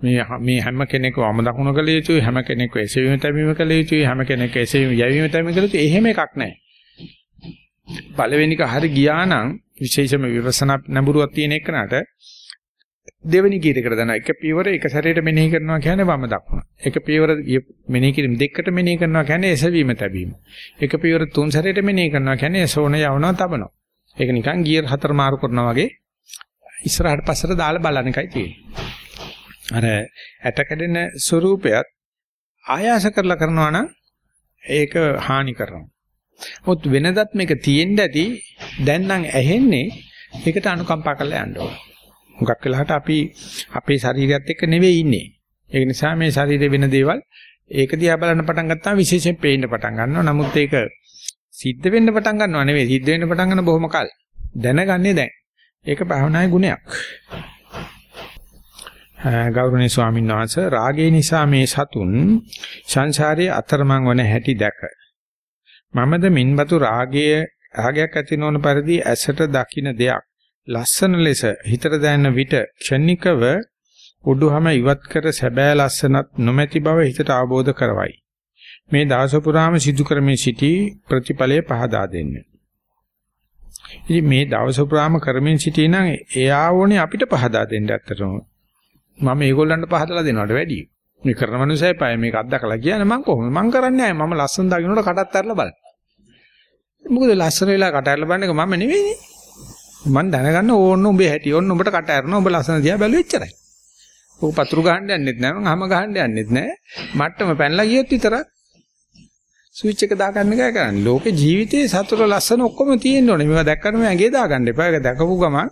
මේ මේ හැම කෙනෙක්ව වම දකුණ කළ යුතුයි හැම කෙනෙක්ව එසවීම තැබීම කළ යුතුයි හැම කෙනෙක් එසවීම යැවීම තැබීම කළ යුතුයි එහෙම එකක් නැහැ. පළවෙනි එක හරි ගියා නම් විශේෂම විපස්සනා නැඹුරුවක් තියෙන එකනට දෙවෙනි කීරයකට දානවා. එක පියවර එක සැරේට මෙනෙහි කරනවා කියන්නේ වම දක්වන. එක පියවර මෙනෙහි කිරීම දෙකකට මෙනෙහි කරනවා කියන්නේ එසවීම තැබීම. එක පියවර තුන් සැරේට මෙනෙහි කරනවා කියන්නේ එසෝන යවනවා තබනවා. ඒක නිකන් ගියර් හතර මාරු කරනවා වගේ ඉස්සරහට පස්සට දාලා බලන එකයි තියෙන්නේ. අර ඇට කැඩෙන ස්වરૂපයත් ආයාස කරලා කරනවා නම් ඒක හානි කරනවා. මොකද වෙනදත් මේක තියෙන්න ඇති දැන් නම් ඇහෙන්නේ ඒකට අනුකම්පා කරලා යන්න ඕන. හුඟක් වෙලාවට අපි අපේ ශරීරයත් එක්ක නෙවෙයි ඉන්නේ. ඒක නිසා මේ ශරීරේ වෙන දේවල් ඒක දිහා බලන්න පටන් ගත්තාම විශේෂයෙන් පේන්න පටන් ගන්නවා. නමුත් ඒක සිද්ධ වෙන්න පටන් ගන්නව නෙවෙයි. සිද්ධ වෙන්න පටන් ගන්න බොහොම කල්. දැනගන්නේ දැන්. ඒක භාවනායේ ගුණයක්. ගෞරවනීය ස්වාමීන් වහන්සේ රාගය නිසා මේ සතුන් සංසාරයේ අතරමං වන හැටි දැක මමද මින්බතු රාගයේ රාගයක් ඇති නොවන පරිදි ඇසට දකින්න දෙයක් ලස්සන ලෙස හිතට දැනෙන විට ක්ෂණිකව උඩුහම ඉවත් කර සැබෑ ලස්සනත් නොමැති බව හිතට අවබෝධ කරවයි. මේ දවස පුරාම සිදු කරමින් සිටි ප්‍රතිඵලය පහදා දෙන්න. ඉතින් මේ දවස පුරාම කරමින් සිටී නම් එයා ඕනේ අපිට පහදා දෙන්න ඇත්තටම. මම ඒගොල්ලන්ට පහදලා දෙනවට වැඩියි. මේ කරන මනුස්සයයි පය මේක අත්දකලා කියන්නේ මම කොහොමද මම කරන්නේ නැහැ මම ලස්සන දකින්නට කටත් අරලා බලන්න. මොකද ලස්සන වෙලා කට අරලා බලන එක මම නෙවෙයිනේ. මම දැනගන්න ඕන්න උඹේ හැටි ඕන්න උඹට කට අරනවා උඹ ලස්සන දිහා බැලුවෙ එච්චරයි. ඔක පතුරු ගහන්න යන්නෙත් නැහැ මම හැම ගහන්න යන්නෙත් නැහැ. මට්ටම පැනලා ගියොත් විතරක් ස්විච් එක දාගන්න එකයි කරන්නේ. ලෝකේ ජීවිතේ සතුට ලස්සන ඔක්කොම තියෙන්න ඕනේ. මේවා දැක්කම ඇඟේ දාගන්න එපා. ඒක දැකපු ගමන්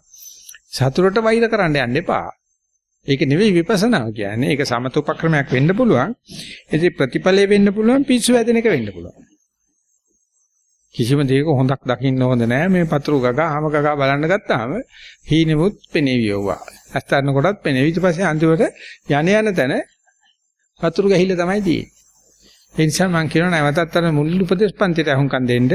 සතුටට වෛර කරන්න යන්න එපා. ඒක නෙවෙයි විපස්සනා කියන්නේ. ඒක සමත උපක්‍රමයක් වෙන්න පුළුවන්. ඉතින් ප්‍රතිඵලය වෙන්න පුළුවන් පිස්සු වැදෙන එක වෙන්න පුළුවන්. කිසිම දෙයක හොඳක් දකින්න හොඳ නෑ මේ පතුරු ගගා හැම ගගා බලන්න ගත්තාම හීනෙමුත් පෙනේවි යවුවා. අස්තරන කොටත් පෙනේවි. ඊට පස්සේ අන්තිමට යන යන තැන පතුරු ගහිල්ල තමයි තියෙන්නේ. ඒ නිසා මම කියනවා නැවතත් අර මුල් උපදේශ පන්තිට අහුම්කම් දෙන්න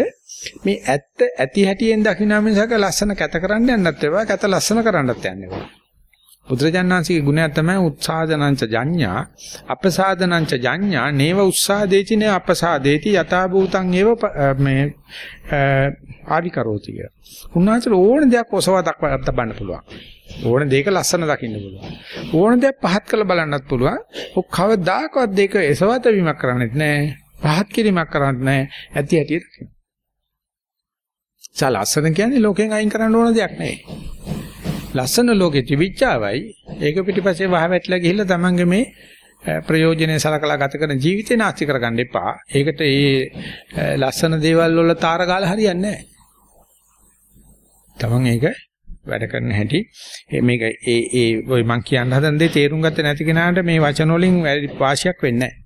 මේ ඇත්ත ඇති හැටියෙන් දකින්න මිසක ලස්සන කැත කරන්න යන්නත් එපා කැත ලස්සන කරන්නත් යන්න එපා. බුදුරජාණන්සේගේ ගුණය තමයි උත්සාදනංච ජඤ්ඤා අපසාදනංච ජඤ්ඤා නේව උත්සාදේති නේ අපසාදේති යථා භූතං ඒව මේ ආවිකරෝති කිය. උන්වහන්සේ ඕන දෙයක් ඔසවා දක්වන්න පුළුවන්. ඕන දෙයක ලස්සන දකින්න පුළුවන්. ඕන දෙයක් පහත් කරලා බලන්නත් පුළුවන්. ඔක් කවදාකවත් දෙක එසවත වීමක් කරන්නේත් නැහැ. පහත් කිරීමක් කරන්නත් නැහැ. ඇති ඇටි දකින්න. සලස්සන කියන්නේ ලෝකෙන් අයින් කරන්න ඕන දෙයක් නෙවෙයි. ලස්සන ලෝකෙ තිබිච්චාවයි ඒක පිටිපස්සේ වහවැටලා ගිහිල්ලා තමන්ගේ මේ ප්‍රයෝජනේ සලකලා ගත කරන ජීවිතේ නාස්ති කරගන්න එපා. ඒකට ඒ ලස්සන දේවල් වල තාර ගාලා හරියන්නේ නැහැ. තමන් ඒක වැඩ කරන හැටි මේක ඒ ඒ ඔය මං කියන්න හදන දේ තේරුම් ගත්තේ නැති කෙනාට මේ වචන වලින් වාසියක් වෙන්නේ නැහැ.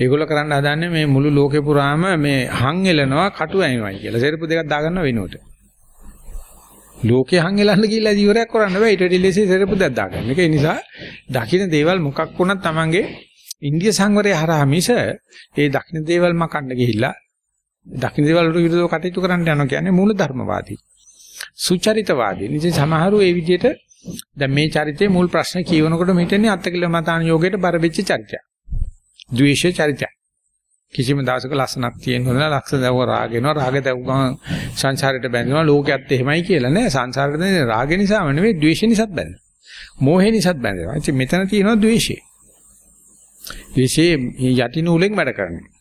ඒගොල්ලෝ කරන්න හදන්නේ මේ මුළු ලෝකේ පුරාම මේ හං එලනවා කටු ඇනිනවා කියලා. සෙරපු දෙකක් දාගන්න වෙනුවට. ලෝකේ හංගෙලන්න කියලා ඉවරයක් කරන්න බෑ ඊට වඩා ලෙසේ සෙරපු දැක් දාගන්න. ඒක නිසා දකින්න දේවල් මොකක් වුණත් Tamange ඉන්දිය සංවරය හරහා මිස ඒ දකින්න දේවල් මකන්න ගිහිල්ලා දකින්න දේවල් වලට විරුද්ධව කටයුතු කරන්න යනවා කියන්නේ මූල ධර්මවාදී. සුචරිතවාදී. ඉතින් සමහරු ඒ විදිහට දැන් මේ චරිතයේ මුල් ප්‍රශ්න කියවනකොට මෙතෙන්නේ අත්කල මතාන යෝගයට බර වෙච්ච චරිතයක්. ද්වේෂ චරිතයක්. කිසිම දවසක ලස්සනක් තියෙන්න ඕන ලක්ෂ දැව රාග වෙනවා රාග දැව ගමන් සංසාරයට බැඳෙනවා. ලෝකයේත් එහෙමයි කියලා නෑ. සංසාරයට දැනෙන රාග නිසාම නෙවෙයි ද්වේෂ නිසාත් බැඳෙනවා. මෝහේ නිසාත් බැඳෙනවා. ඉතින් මෙතන තියෙනවා ද්වේෂය. ද්වේෂේ යටි නූලෙන් වැඩ කරන්නේ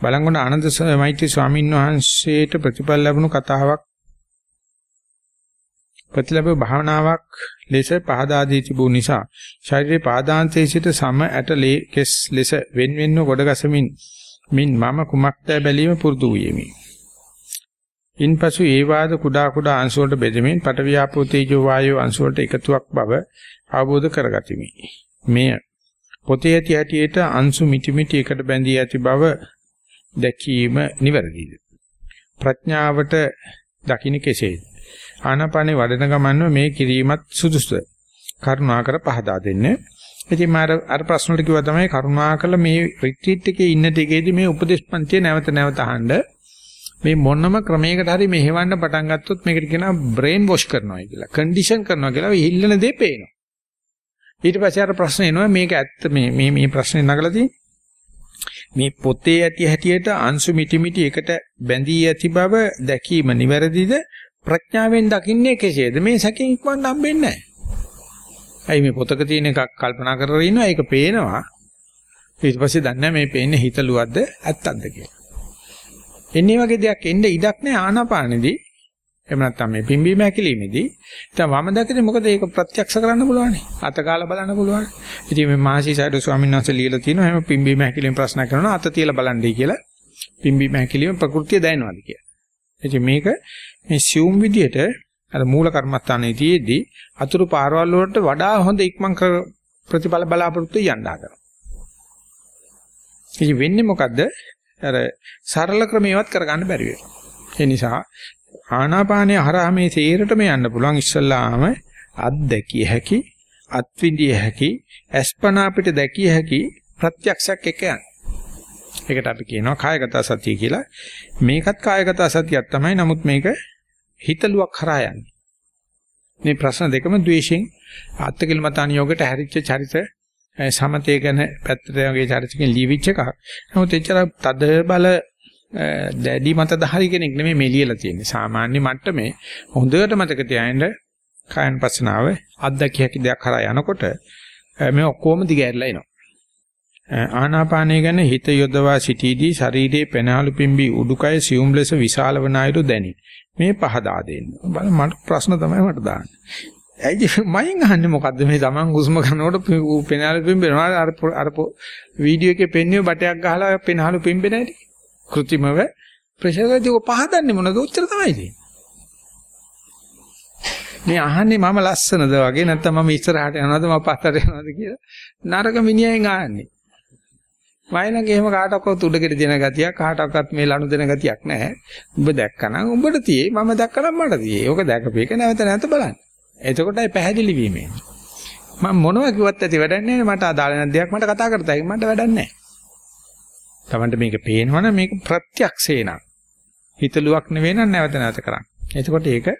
බලංගොඩ ආනන්ද මෛත්‍රී ස්වාමීන් වහන්සේට ප්‍රතිඵල ලැබුණු කතාවක් ප්‍රතිලැබ භාවනාවක් ලෙස පහදා දී තිබු නිසා ශරීරේ පාදාන්තයේ සිට සම ඇට ලේ කෙස් ලෙස වෙන්වෙන්ව ගොඩගසමින් මින් මම කුමක්ද බැලීම පුරුදු වූයෙමි. ඉන්පසු ඒ වාද කුඩා කුඩා අංශ වලට බෙදමින් පටවියාපෝ තේජෝ වායෝ අංශ වලට එකතුවක් බව අවබෝධ කරගතිමි. මෙය පොතේ ඇති හැටියට අංශු මිටි මිටි එකට බැඳී ඇති බව දැකීම නිවැරදිද? ප්‍රඥාවට දකින්න කෙසේද? ආනාපානේ වඩන ගමන්ව මේ කිරීමත් සුදුසුද? කරුණාකර පහදා දෙන්න. ඉතින් මම අර ප්‍රශ්න වලට කිව්වා තමයි කරුණාකර මේ රිට්‍රීට් එකේ ඉන්න ටිකේදී මේ උපදේශපන්තිය නැවත නැවත අහන්න මේ මොනම ක්‍රමයකට හරි මෙහෙවන්න පටන් ගත්තොත් මේකට කියනවා බ්‍රේන් වොෂ් කරනවා කියලා. කන්ඩිෂන් කරනවා කියලා ඉහිල්ලන දේ පේනවා. ඊට පස්සේ අර ප්‍රශ්න එනවා මේක ඇත්ත මේ මේ මේ ප්‍රශ්නේ නගලා තියෙන්නේ. මේ පොතේ ඇති හැටියට අංශු මිටි මිටි එකට බැඳී ඇති බව දැකීම නිවැරදිද ප්‍රඥාවෙන් දකින්නේ කෙසේද මේ සැකෙන් ඉක්මවන්න හම්බෙන්නේ නැහැ. අයි මේ පොතක තියෙන එකක් කල්පනා කරගෙන ඉන්නවා ඒක පේනවා. ඊට පස්සේ දන්නේ මේ පේන්නේ හිතලුවක්ද ඇත්තක්ද කියලා. එන්නේ වගේ දෙයක් එන්න ඉඩක් නැහැ ආනාපානෙදී. එහෙම නැත්නම් මේ පිම්බීම හැකිලිමේදී. දැන් වම දකින්නේ මොකද ඒක ප්‍රත්‍යක්ෂ කරන්න පුළුවන්. අතකාලා බලන්න පුළුවන්. ඉතින් මේ මහසි සයිඩ් ස්වාමීන් වහන්සේ ලියලා තියෙනවා එහෙම පිම්බීම හැකිලිම ප්‍රශ්න කරනවා අත තියලා බලන්නයි කියලා. පිම්බීම හැකිලිම ප්‍රകൃතිය දැනනවාද කියලා. ඉතින් මේක මේ සියුම් විදියට අර මූල කර්මස්ථානයේදී අතුරු පාරවල් වලට වඩා හොඳ ඉක්මන් කර ප්‍රතිඵල බලාපොරොත්තු යන්න හදනවා. ඉතින් වෙන්නේ මොකද්ද? අර සරල ක්‍රමයවත් කරගන්න බැරි වෙනවා. ඒ නිසා ආනාපානය හරහා මේ තේරෙටම යන්න පුළුවන් ඉස්සල්ලාම අත් දැකිය හැකි අත්විඳිය හැකි අස්පනා අපිට දැකිය හැකි ප්‍රත්‍යක්ෂයක් එක යන. ඒකට අපි කියනවා කායගත සතිය කියලා. මේකත් කායගත සතියක් තමයි. නමුත් මේක හිතලුවක් කරා යන්නේ. මේ ප්‍රශ්න දෙකම ද්වේෂයෙන් අත්කිලමතාන යෝගයට හැරිච්ච චරිත සමතේ ගැන පැත්තට වගේ චරිතකින් ලියවිච්ච එකක්. නමුත් එච්චර තද බල දැඩි මතධාරී කෙනෙක් නෙමෙයි මේ ලියලා තියෙන්නේ. සාමාන්‍ය මට්ටමේ හොඳට මතක තියාගන්න කායන පස්සනාව අත්දැකිය හැකි දෙයක් කරා යනකොට මේ ඔක්කොම දිගහැරලා එනවා. ආනාපානය ගැන හිත යොදවා සිටීදී ශරීරයේ පෙනහළු පිම්බි උඩුකය සියුම් ලෙස විශාල වන අයුරු දැනි. මේ පහදා දෙන්න. බල මට ප්‍රශ්න තමයි මට දාන්නේ. ඇයි මයින් අහන්නේ මොකද්ද මේ Taman හුස්ම ගන්නකොට පෙනහළු පිම්බෙනවා අර අර වීඩියෝ එකේ පෙන්වුවේ බටයක් ගහලා පෙනහළු පිම්බෙන හැටි. કૃතිමව ප්‍රෙෂර් එකදී පහදන්නේ මොනද උත්තර තමයි තියෙන්නේ. මේ අහන්නේ මම ලස්සනද වගේ නැත්නම් මම ඉස්සරහට යනවද මම පස්සට යනවද කියලා නරක මිනිහෙන් අහන්නේ. වයින්ගේ එහෙම කාටවත් උඩගෙඩ දෙන ගතියක් කාටවත් මේ ලනු දෙන ගතියක් නැහැ. උඹ දැක්කනම් උඹට තියේ මම දැක්කනම් මට තියේ. ඕක දැකපේක නැවත නැවත බලන්න. එතකොටයි පැහැදිලි වීමේ. මම මොනවා කිව්වත් ඇති වැඩක් නැහැ මට අදාළ නැති දෙයක් මට කතා කරතයි මට වැඩක් නැහැ. Tamanට මේක පේනවනම් මේක ප්‍රත්‍යක්ෂේ නම් හිතලුවක් නෙවෙයි නම් නැවත නැවත කරන්න. එතකොට ඒක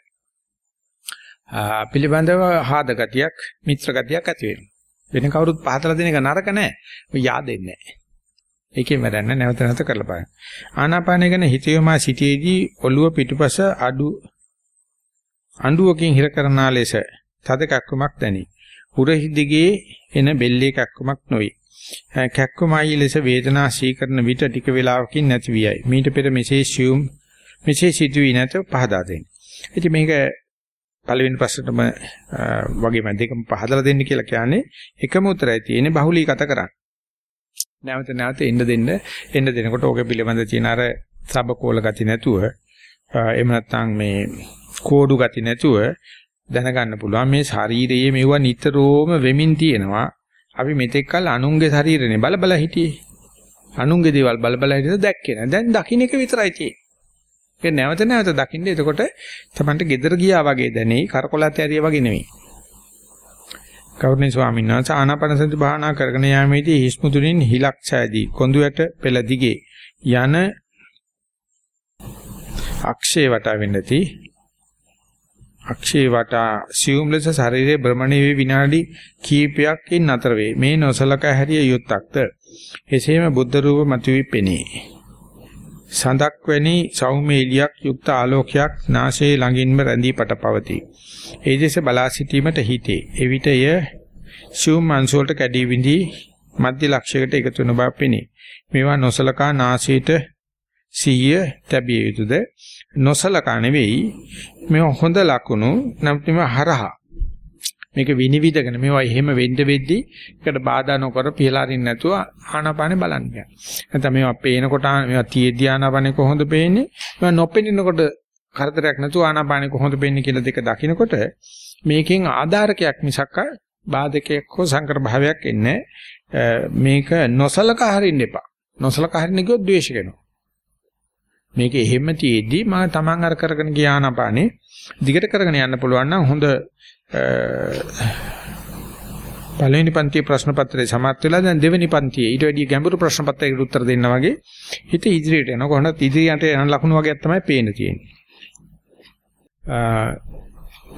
පිළිබඳව ආද ගතියක් මිත්‍ර ගතියක් ඇති වෙනවා. වෙන කවුරුත් පහතලා දෙන එක නරක නෑ. ඔය yaadෙන්නේ නෑ. ඒකෙන් වැඩන්න නැවත නැවත කරලා බලන්න. ආනාපානය ගැන හිතියමා සිටියේදී ඔළුව පිටුපස අඩු අඬුවකින් හිර කරනා ලෙස තද කැක්කමක් දැනි. උරහිදිගේ එන බෙල්ලේ කැක්කමක් නොවේ. කැක්කමයි ලෙස වේදනා සීකරන විට ටික වේලාවකින් නැති වියයි. මීට පෙර මෙසේ සියුම් මෙසේ සිදුවී නැත පහදා දෙන්න. ඉතින් මේක පළවෙනි ප්‍රශ්නටම වගේම දෙකම පහදලා දෙන්න කියලා කියන්නේ එකම උත්තරයි තියෙන්නේ බහුලීගත කරන්න. නැවත නැවත එන්න දෙන්න එන්න දෙනකොට ඕකේ පිළිබඳ තියෙන අර සබකෝල ගති නැතුව එහෙම නැත්නම් මේ කෝඩු ගති නැතුව දැනගන්න පුළුවන් මේ ශරීරයේ මෙවුවා නිතරම වෙමින් තියෙනවා. අපි මෙතෙක් කල අනුන්ගේ ශරීරනේ බල බල හිටියේ. අනුන්ගේ දේවල් බල බල හිටියද දැක්කේ නැහැ. දැන් දකින්න එක විතරයි තියෙන්නේ. ඒක නැවත නැවත දකින්න එතකොට තමන්ට gedara ගියා වගේ දැනෙයි කරකොලත් ඇරිය වගේ නෙවෙයි. ගෞරවනීය ස්වාමීන් වහන්සේ ආනාපාන සති භාවනා කරගෙන යාමේදී හිස්මුදුනින් හිලක් සෑදී කොඳුයට පෙළ දිගේ යන අක්ෂේ වටා වෙන්නති අක්ෂේ වටා සියුම් ලෙස ශරීරයේ භ්‍රමණය වේ විනාඩි කිහිපයක්ින් නතර වේ. මේ නොසලකා හැරිය යුත්තක්ද? එසේම බුද්ධ රූප මතුවී පෙනේ. සඳක් වැනි සෞම්‍ය එළියක් යුක්ත ආලෝකයක් නාසයේ ළඟින්ම රැඳී පටපවතී. ඒ දෙස බලා සිටීමට හිතේ. එවිට එය සිවුම් අංශ වලට කැඩී විඳී මධ්‍ය ලක්ෂයකට එකතු වන බව පෙනේ. මේවා නොසලකා නාසයට සිහිය තැබිය යුතුද? නොසලකා නෙවෙයි මේ හොඳ ලකුණු නම් හරහා මේක විනිවිදගෙන මේවා එහෙම වෙන්න වෙද්දි ඒකට බාධා නොකර පියලාරින් නැතුව ආනාපානේ බලන්න යනවා. නැත්නම් මේවා පේනකොට මේවා තියෙද්දී ආනාපානේ කොහොමද පේන්නේ? මේවා නොපෙනෙනකොට කරදරයක් නැතුව ආනාපානේ කොහොමද පේන්නේ කියලා දෙක දකිනකොට මේකෙන් ආධාරකයක් මිසක් බාධකයක් හෝ සංකර භාවයක් එන්නේ මේක නොසලකා හරින්න එපා. නොසලකා හරින්න ගියොත් ද්වේෂ කරනවා. මේක එහෙම තියේදී මම තමන් අර කරගෙන ගිය ආනාපානේ දිගට කරගෙන යන්න පුළුවන් නම් හොඳ පළවෙනි පන්තියේ ප්‍රශ්න පත්‍රය සමත් වෙලා දැන් දෙවෙනි පන්තියේ ඊට වැඩිය ගැඹුරු ප්‍රශ්න පත්‍රයකට උත්තර දෙන්න වගේ හිත ඉදිරියට යන කොහොමද ඉදිරියට යන ලකුණු වගේක් තමයි පේන්න තියෙන්නේ.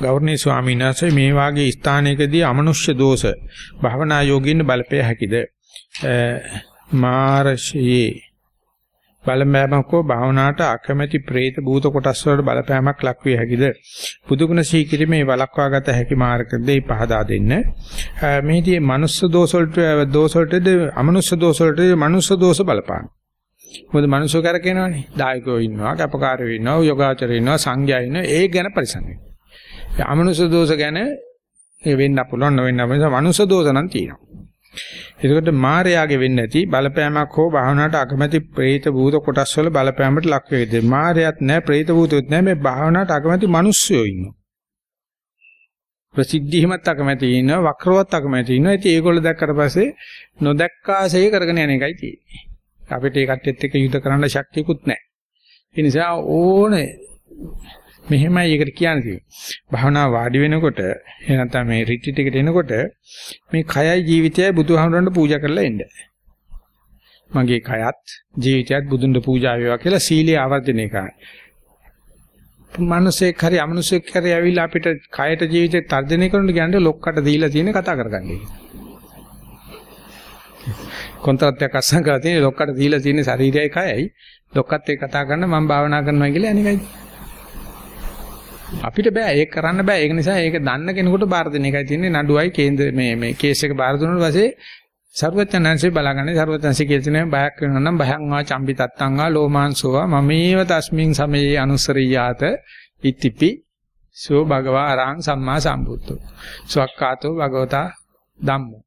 ගෞරවනීය ස්වාමීන් වහන්සේ මේ වාගේ ස්ථානයකදී අමනුෂ්‍ය දෝෂ භවනා යෝගින් බලපෑ හැකිද? මාරෂයේ බලපෑමක් හෝ භාවනාවට අකමැති പ്രേත භූත කොටස් වලට බලපෑමක් ලක් විය හැකිද? බුදුගුණ සීකිරීමේ වළක්වා ගත හැකි මාර්ගදේ පහදා දෙන්න. මේදී මනුස්ස දෝෂ වලට දෝෂ වලටද අමනුස්ස දෝෂ වලටද මනුස්ස දෝෂ බලපාන. මොකද මනුස්සෝ කරකිනවනේ. දායකයෝ ඉන්නවා කැපකාරයෝ ඉන්නවා යෝගාචරයෝ ඉන්නවා සංඝයා ඉන්නවා. ඒ ගැන පරිසම් වෙනවා. අමනුස්ස දෝෂ ගැන වෙන්න පුළුවන් නොවෙන්න පුළුවන් මනුස්ස දෝෂ නම් තියෙනවා. එතකොට මායාවේ වෙන්නේ නැති බලපෑමක් හෝ භාවනාවට අකමැති പ്രേත භූත කොටස් වල බලපෑමට ලක් වේද මායයත් නැහැ പ്രേත භූතයත් නැහැ මේ භාවනාවට අකමැති මිනිස්සුයෝ ඉන්නවා. ප්‍රසිද්ධිමත් අකමැති ඉන්නවා වක්‍රවත් අකමැති ඉන්නවා. ඉතින් ඒගොල්ලෝ දැක්කට පස්සේ නොදැක්කාසේ කරගෙන යන එකයි තියෙන්නේ. අපිට ඒ කට්ටියත් එක්ක යුද කරන්න ශක්තියකුත් නැහැ. ඒ නිසා ඕනේ මෙහෙමයි ඒකට කියන්නේ. භාවනා වාඩි වෙනකොට එහෙනම් මේ රිට්‍රීට් එකට එනකොට මේ කයයි ජීවිතයයි බුදුහාමුදුරන්ට පූජා කරලා එන්න. මගේ කයත් ජීවිතයත් බුදුන්ට පූජා වේවා කියලා සීලය ආවර්ජනය කරනවා. මනුස්සෙක් හරි අමනුස්සෙක් හරි ඇවිල්ලා අපිට කයට ජීවිතේ තර්ජනය කරන්න කියන්නේ ලොක්කට දීලා තියෙන කතා කරගන්නේ. කොන්ත්‍රාත්යක් අස්සම් කරලා තියෙන ලොක්කට දීලා තියෙන ශරීරයයි කයයි ලොක්කත් එක්ක කතා කරන මම භාවනා කරනවා කියලා අනිකයි. අපිට බෑ ඒක කරන්න බෑ. ඒක නිසා ඒක දන්න කෙනෙකුට බාර දෙන එකයි තියෙන්නේ. නඩුවයි කේන්ද්‍ර මේ මේ කේස් එක බාර දුන්නාට පස්සේ සර්වඥාන්සේ බලාගන්නේ. සර්වඥාන්සේ කියලා තියෙනවා බයක් වෙනවා නම් බයං වා චම්පි තත්තං වා ලෝමාංසෝවා මමේව තස්මින් සමයේ අනුසරියාත ඉතිපි. සෝ භගවා අරහං සම්මා සම්බුද්ධෝ. සවක්කාතෝ භගවතා ධම්මෝ.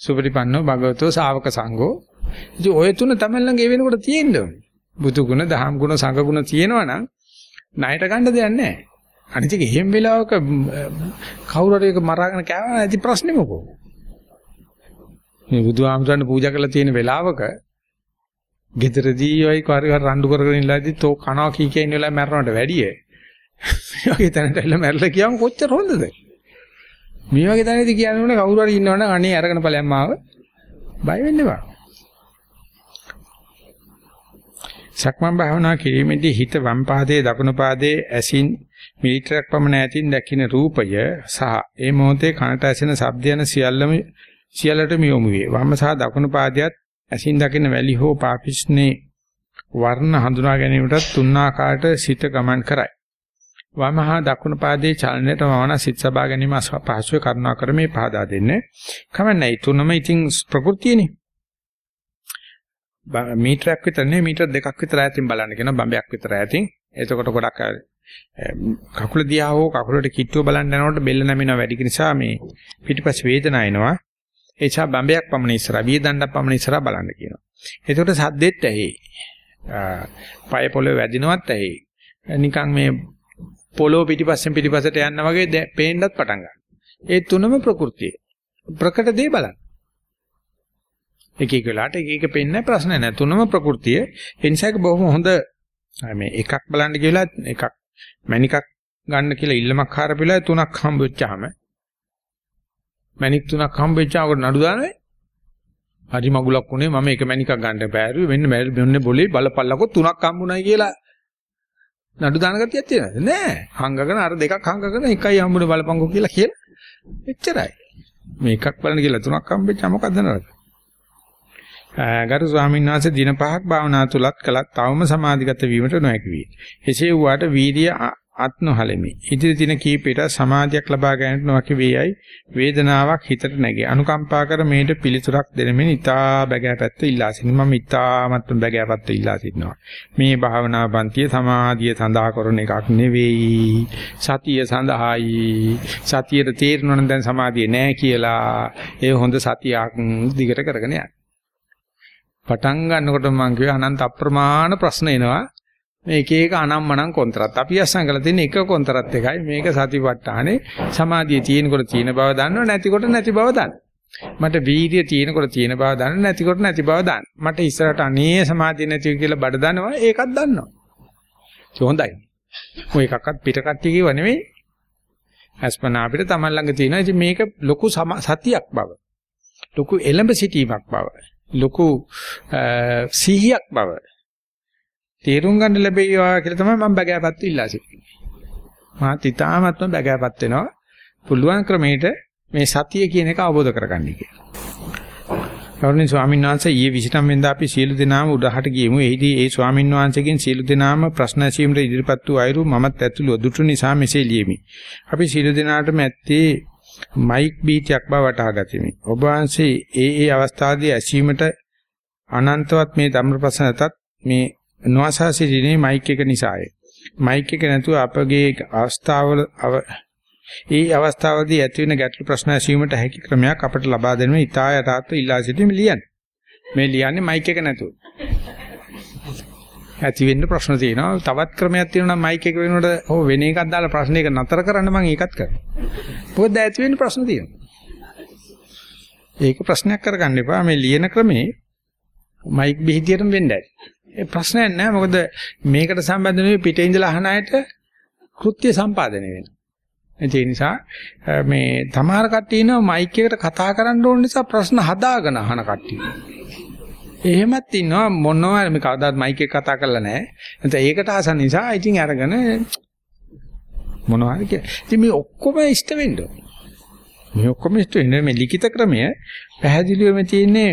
සුපරිපන්නෝ භගවතෝ ශාවක සංඝෝ. ඉතින් ඔය තුන තමයි ළඟ ඒ වෙනකොට තියෙන්න. ඕනේ බුදු ගුණ දහම් ගුණ සංඝ ගුණ තියෙනවා නම් ණයට ගන්න දෙයක් නැහැ. අනිත් එක එහෙම වෙලාවක කවුරු හරි එක මරාගෙන කෑවා නැති ප්‍රශ්නේ මොකෝ. මේ බුදුහාමුදුරන් පූජා කරලා තියෙන වෙලාවක ගෙදරදී ඔය කාර්ය රණ්ඩු කරගෙන ඉඳලාදී තෝ කනවා කී කිය ඉන්න වෙලාව මැරනවට වැඩිය. මේ වගේ තැනට ඇවිල්ලා මැරලා කියවම කොච්චර හොඳද? මේ වගේ තැනදී කියන්නේ කවුරු හරි ඉන්නවනම් අනේ අරගෙන ඵලයන් මාව බය වෙන්න එපා. සක්මන් භාවනා කිරීමේදී හිත වම් පාදයේ දකුණු පාදයේ ඇසින් මිලිටරයක් පමණ ඈතින් දැකින රූපය සහ ඒ මොහොතේ කනට ඇසෙන ශබ්ද යන සියල්ලම සියල්ලටම යොමු වේ. වම් සහ දකුණු පාදයට ඇසින් දකින වැලි හෝ පාපිස්නේ වර්ණ හඳුනා ගැනීමට තුන් ආකාරයට සිත ගමන් කරයි. වම හා දකුණු පාදයේ චලනයට වමන සිත සබා ගැනීම පහසුවේ කරුණා කර මේ පහදා දෙන්නේ. කමන්නේ තුනම ඉතින් ප්‍රകൃතියනේ. මීටරයක් විතර නෙවෙයි මීටර දෙකක් විතර ඈතින් බලන්න කියන බම්බයක් විතර ඈතින්. එතකොට ගොඩක් කකුල දිහා හෝ කකුලට කිට්ටුව බලන්න යනකොට බෙල්ල නැමෙනවා වැඩි නිසා මේ පිටිපස්ස වේදනාව එනවා. ඒ නිසා බම්බයක් පමණ ඉස්සරහා විය දණ්ඩක් පමණ ඉස්සරහා බලන්න කියනවා. එතකොට සද්දෙත් ඇහි. පය පොළවේ වැදිනවත් ඇහි. නිකන් මේ පොළොව පිටිපස්සෙන් පිටිපස්සට යන්න වගේ පේන්නත් පටන් ගන්නවා. ඒ තුනම ප්‍රകൃතිය. ප්‍රකට දේ බලන්න. එක එක වෙලාවට එක එක පෙන්න ප්‍රශ්න නැහැ. තුනම ප්‍රകൃතිය. ඒ නිසා ඒක බොහොම හොඳ මේ එකක් බලන්න කියලා එකක් මණිකක් ගන්න කියලා ඉල්ලමක් හරපෙලා තුනක් හම්බ වෙච්චාම මණික් තුනක් හම්බ වෙච්චාම නඩු දාන්නේ හරි මගුලක් උනේ මම එක මණිකක් ගන්න බෑරුවේ. මෙන්න මෙන්න બોලේ බලපල්ලකො තුනක් හම්බුනායි කියලා. නඩු දාන ගතියක් තියෙනවද? නෑ. හංගගෙන අර දෙකක් හංගගෙන එකයි හම්බුනේ බලපංකෝ කියලා කියලා. එච්චරයි. මේ එකක් බලන්න කියලා තුනක් හම්බෙච්චා මොකක්ද නරක ගරු ස්වාමීන් වහන්සේ දින පහක් භාවනා තුලත් කළත් තවම සමාධිගත වීමට නොහැකි වී. එසේ වුවාට වීර්ය අත්නොහලෙමි. ඉදිරි දින කීපයට සමාධියක් ලබා ගැනීමට නොහැකි වේයයි වේදනාවක් හිතට නැගේ. අනුකම්පා කර මේට පිළිතුරක් දෙනෙමින් ඊතා බැගෑපැත්ත ඉල්ලා සිටිනවා. මම ඊතාමත් බැගෑපැත්ත ඉල්ලා සිටිනවා. මේ භාවනා පන්තිය සමාධිය සඳහා කරන එකක් නෙවෙයි. සතිය සඳහායි. සතියේ තේරෙනවනම් දැන් සමාධිය නැහැ කියලා. ඒ හොඳ සතියක් දිගට කරගෙන යන්න. පටන් ගන්නකොට මම කිව්වා අනන්ත අප්‍රමාණ ප්‍රශ්න එනවා. මේ එක එක අනම්මනම් කොන්තරත්. අපි අස්සම් කරලා තියෙන එක කොන්තරත් එකයි. මේක සතිපට්ඨානේ සමාධිය තියෙනකොට තියෙන බව දන්නව නැතිකොට නැති බව දන්න. මට වීර්යය තියෙනකොට තියෙන බව දන්න නැතිකොට නැති බව දන්න. මට ඉස්සරහට අනේ සමාධිය නැති කියලා බඩ දනවා ඒකත් දන්නවා. ඒක හොඳයි. ඔය එකක්වත් පිට කට්ටිය කිව්ව නෙමෙයි. අස්පනා අපිට තමන් ළඟ තියෙනවා. ඉතින් මේක ලොකු සතියක් බව. ලොකු එළඹ සිටීමක් බව. ලොකු සිහියක් බව තේරුම් ගන්න ලැබෙයිවා කියලා තමයි මම බගෑපත් ඉල්ලා සිටින්නේ. මාත් ඊටාමත්ම බගෑපත් වෙනවා. පුළුවන් ක්‍රමයට මේ සතිය කියන එක අවබෝධ කරගන්න කියලා. ගෞරවනීය ස්වාමීන් වහන්සේ ඊයේ 29 වෙනිදා අපි සීල දෙනාම උඩහට ගියමු. එහිදී ඒ ස්වාමීන් වහන්සේගෙන් සීල දෙනාම ප්‍රශ්න ඇසීමට ඉදිරිපත් වූ අයරු මමත් ඇතුළු දුටු නිසා මෙසේ ලියමි. අපි සීල දෙනාටම ඇත්තේ මයික් බීටයක් බව වටහා ගතිමි. ඔබ වහන්සේ ඒ ඒ අවස්ථාවේදී ඇසීමට අනන්තවත් මේ ධම්ම ප්‍රශ්නතත් මේ නොඅසා සිටිනේ මයික් එක නිසාය. මයික් එක නැතුව අපගේ අවස්ථාවල ඒ අවස්ථාවේදී ඇතිවෙන ගැටළු ප්‍රශ්න ඇසීමට හැකි ක්‍රමයක් අපට ලබා දෙන්න ඉතා යටාත්ව ඉල්ලා සිටීම ලියන්න. මේ ලියන්නේ මයික් එක නැතුව. ඇති වෙන්න ප්‍රශ්න තියෙනවා. තවත් ක්‍රමයක් තියෙනවා නම් මයික් එක වෙනකොට ඔව් වෙන එකක් දාලා ප්‍රශ්න එක නතර කරන්න මම ඒකත් කරනවා. මොකද ඇති වෙන්න ප්‍රශ්න තියෙනවා. ඒක ප්‍රශ්නයක් කරගන්න එපා. මේ ලියන ක්‍රමේ මයික් බෙහෙතියටම වෙන්න ඇති. ඒ ප්‍රශ්නයක් නෑ. මොකද මේකට සම්බන්ධ නෙවෙයි පිටේ ඉඳලා අහන අයට කෘත්‍ය සම්පාදනය වෙනවා. ඒ නිසා මේ තමාර කට්ටිය ඉන්නවා මයික් එකට කතා කරන්න ඕන නිසා ප්‍රශ්න හදාගෙන අහන කට්ටිය. එහෙමත් ඉන්නවා මොනවා මේ කවදාත් මයික් එක කතා කරලා නැහැ. නැත්නම් ඒකට ආස නිසා ඉතින් අරගෙන මොනවා හරි කියලා. ඉතින් මේ ඔක්කොම ඉෂ්ට වෙන්න මේ ඔක්කොම ඉෂ්ට වෙන්නේ මේ ලිඛිත ක්‍රමය පැහැදිලිවම තියෙන්නේ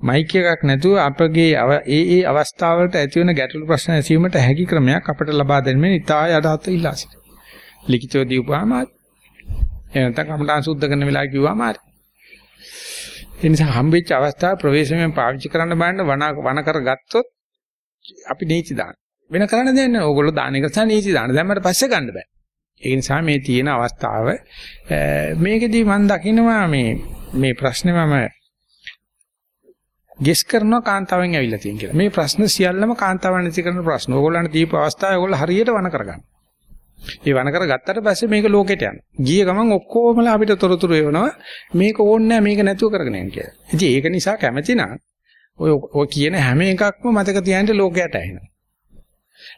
මයික් එකක් නැතුව අපගේ ඒ ඒ අවස්ථාවලට ඇති වෙන ගැටළු ප්‍රශ්න ඇසීමට හැකි ක්‍රමයක් අපට ලබා දෙන්නේ ඉතා යටහත් ඉල්ලා සිටිනවා. ලිඛිතව දීපුවාම එනතක කමඩාන් සුද්ධ කරන වෙලාව කිව්වම හරි. ඒ නිසා හම්බෙච්ච අවස්ථාව ප්‍රවේශමෙන් පාවිච්චි කරන්න බෑන වණ වණ කරගත්තොත් අපි නීති දාන. වෙන කරන්න දෙයක් නැහැ. ඕගොල්ලෝ දාන එක නිසා නීති දාන. දැන් මට පස්සේ ගන්න බෑ. ඒ නිසා මේ තියෙන අවස්ථාව මේකෙදි මම දකිනවා මේ මේ ප්‍රශ්නේ මම ගෙස් කරනවා කාන්තාවෙන් ඇවිල්ලා තියෙන කියලා. මේ ප්‍රශ්න සියල්ලම කාන්තාවන් නැති කරන ප්‍රශ්න. ඕගොල්ලන්ට දීපු අවස්ථාවේ ඕගොල්ලෝ හරියට වණ කරගන්න. ඒ වණ කරගත්තට පස්සේ මේක ලෝකෙට යනවා. ගිය ගමන් ඔක්කොමලා අපිට තොරතුරු එවනවා. මේක ඕනේ නැහැ මේක නැතුව කරගෙන යන්න කියලා. ඉතින් ඒක නිසා කැමැති නම් ඔය ඔය කියන හැම එකක්ම මතක තියාගන්න ලෝකයට ඇහෙනවා.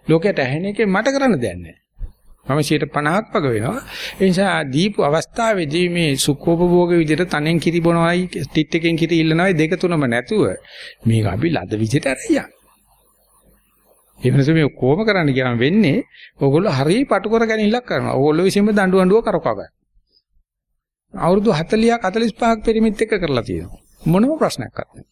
ලෝකයට ඇහෙන එකේ මට කරන්න දෙයක් නැහැ. මම 50ක් වග වෙනවා. ඒ නිසා දීපු අවස්ථාවේදී මේ සුඛෝපභෝග විදිහට තනෙන් කිරි බොනවයි ටිට් එකෙන් කිරි ඉල්ලනවයි දෙක තුනම නැතුව මේක අපි ලද විදිහට අරියා. ඒ වෙනස මේ කොහොම කරන්න කියම වෙන්නේ ඕගොල්ලෝ හරිය පටු කර ගැනීමක් කරනවා. ඕගොල්ලෝ විසින්ම දඬු අඬුව කරකව ගන්න. අවුරුදු 40ක් 45ක් පරිමිත් එක්ක කරලා තියෙනවා. මොනම ප්‍රශ්නයක් නැහැ.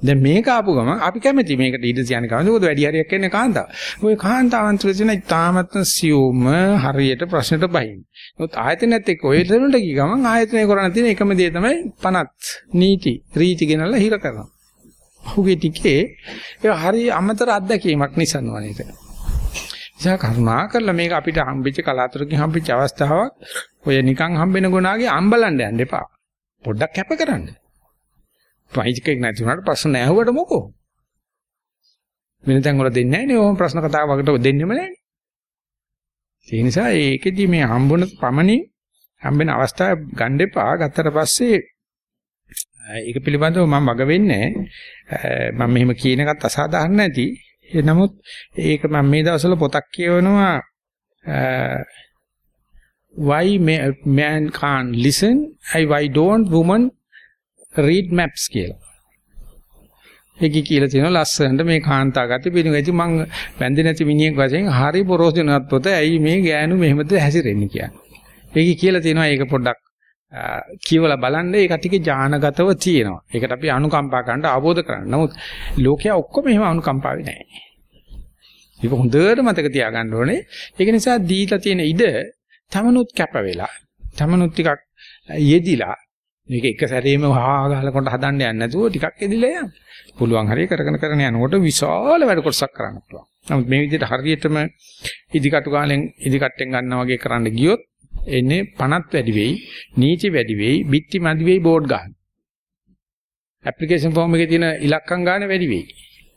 දැන් මේක ආපු ගම අපි කැමති මේකට ඊට කියන්නේ කවුද? මොකද වැඩි හරියක් කියන්නේ කාන්තාව. ඔය කාන්තාවන් තුළ තියෙන ඉතාමත්ම සියුම් හරියට ප්‍රශ්නට බහින්. මොකද ආයතනයත් එක්ක ඔය දෙනුන්ට ගිය ගමන් ආයතනය කරණ තියෙන එකම දේ තමයි පනත් නීති රීති ගෙනල්ලා හිර කරනවා. ඔහුගේ ටිකේ ඒ හරි අමතර අත්දැකීමක් නිසන්වනේට. ඉතින් කරුණා කරලා මේක අපිට හම්බෙච්ච කලාතුරකින් හම්බෙච්ච අවස්ථාවක් ඔය නිකන් හම්බෙන ගුණාගේ අම්බලන්න යන්න එපා. පොඩ්ඩක් කැප කරන්න. මයික් එක නැති වුණාට ප්‍රශ්න නැහුවට මොකෝ? වෙන තැන් වල දෙන්නේ නැහැ නේ. ඕම ප්‍රශ්න කතා වකට දෙන්නෙම නැහැ. ඒ නිසා ඒකෙදි මේ හම්බුන පමණින් හම්බෙන අවස්ථාව ගන්න එපා. ගත්තට පස්සේ ඒක පිළිබඳව මම වග වෙන්නේ මම මෙහෙම කියන එකත් අසාධාරණ නැති. නමුත් ඒක මම මේ දවස්වල පොතක් කියවනවා why man can't listen why don't women read maps කියලා. ඒකි කියලා තියෙනවා ලස්සනට මේ කාන්තා ගති පිළිගයි. ඉතින් මං වැන්දි නැති මිනිහෙක් වශයෙන් හරි පොරොසුනත් පොත ඇයි මේ ගෑනු මෙහෙමද හැසිරෙන්නේ කියන්නේ. ඒකි කියලා තියෙනවා ඒක පොඩ්ඩක් කියවලා බලන්න ඒ කටිගේ ඥානගතව තියෙනවා. ඒකට අපි අනුකම්පා කරන්න ආවෝද කරන්න. නමුත් ලෝකයා ඔක්කොම එහෙම අනුකම්පාවේ නැහැ. ඒක හොඳට මතක තියාගන්න ඕනේ. ඒක නිසා දීලා තියෙන ඉඩ තමනුත් කැප වෙලා තමනුත් ටිකක් යෙදිලා මේක එක සැරේම වහා ගහලා කොට හදන්න යන්නේ නැතුව ටිකක් එදිලා යන්න. පුළුවන් හරිය කරගෙන කරගෙන යනකොට විශාල වැඩ කොටසක් කරන්න පුළුවන්. නමුත් මේ විදිහට හරියටම ඉදිකටු ගාලෙන් ඉදිකට්ටෙන් ගන්නවා වගේ කරන්න ගියොත් එන්නේ පණත් වැඩි වෙයි, නීති වැඩි වෙයි, බිත්ති මදි වෙයි බෝඩ් ගන්න. ඇප්ලිකේෂන් ෆෝම් එකේ තියෙන ඉලක්කම් ගන්න වැඩි වෙයි.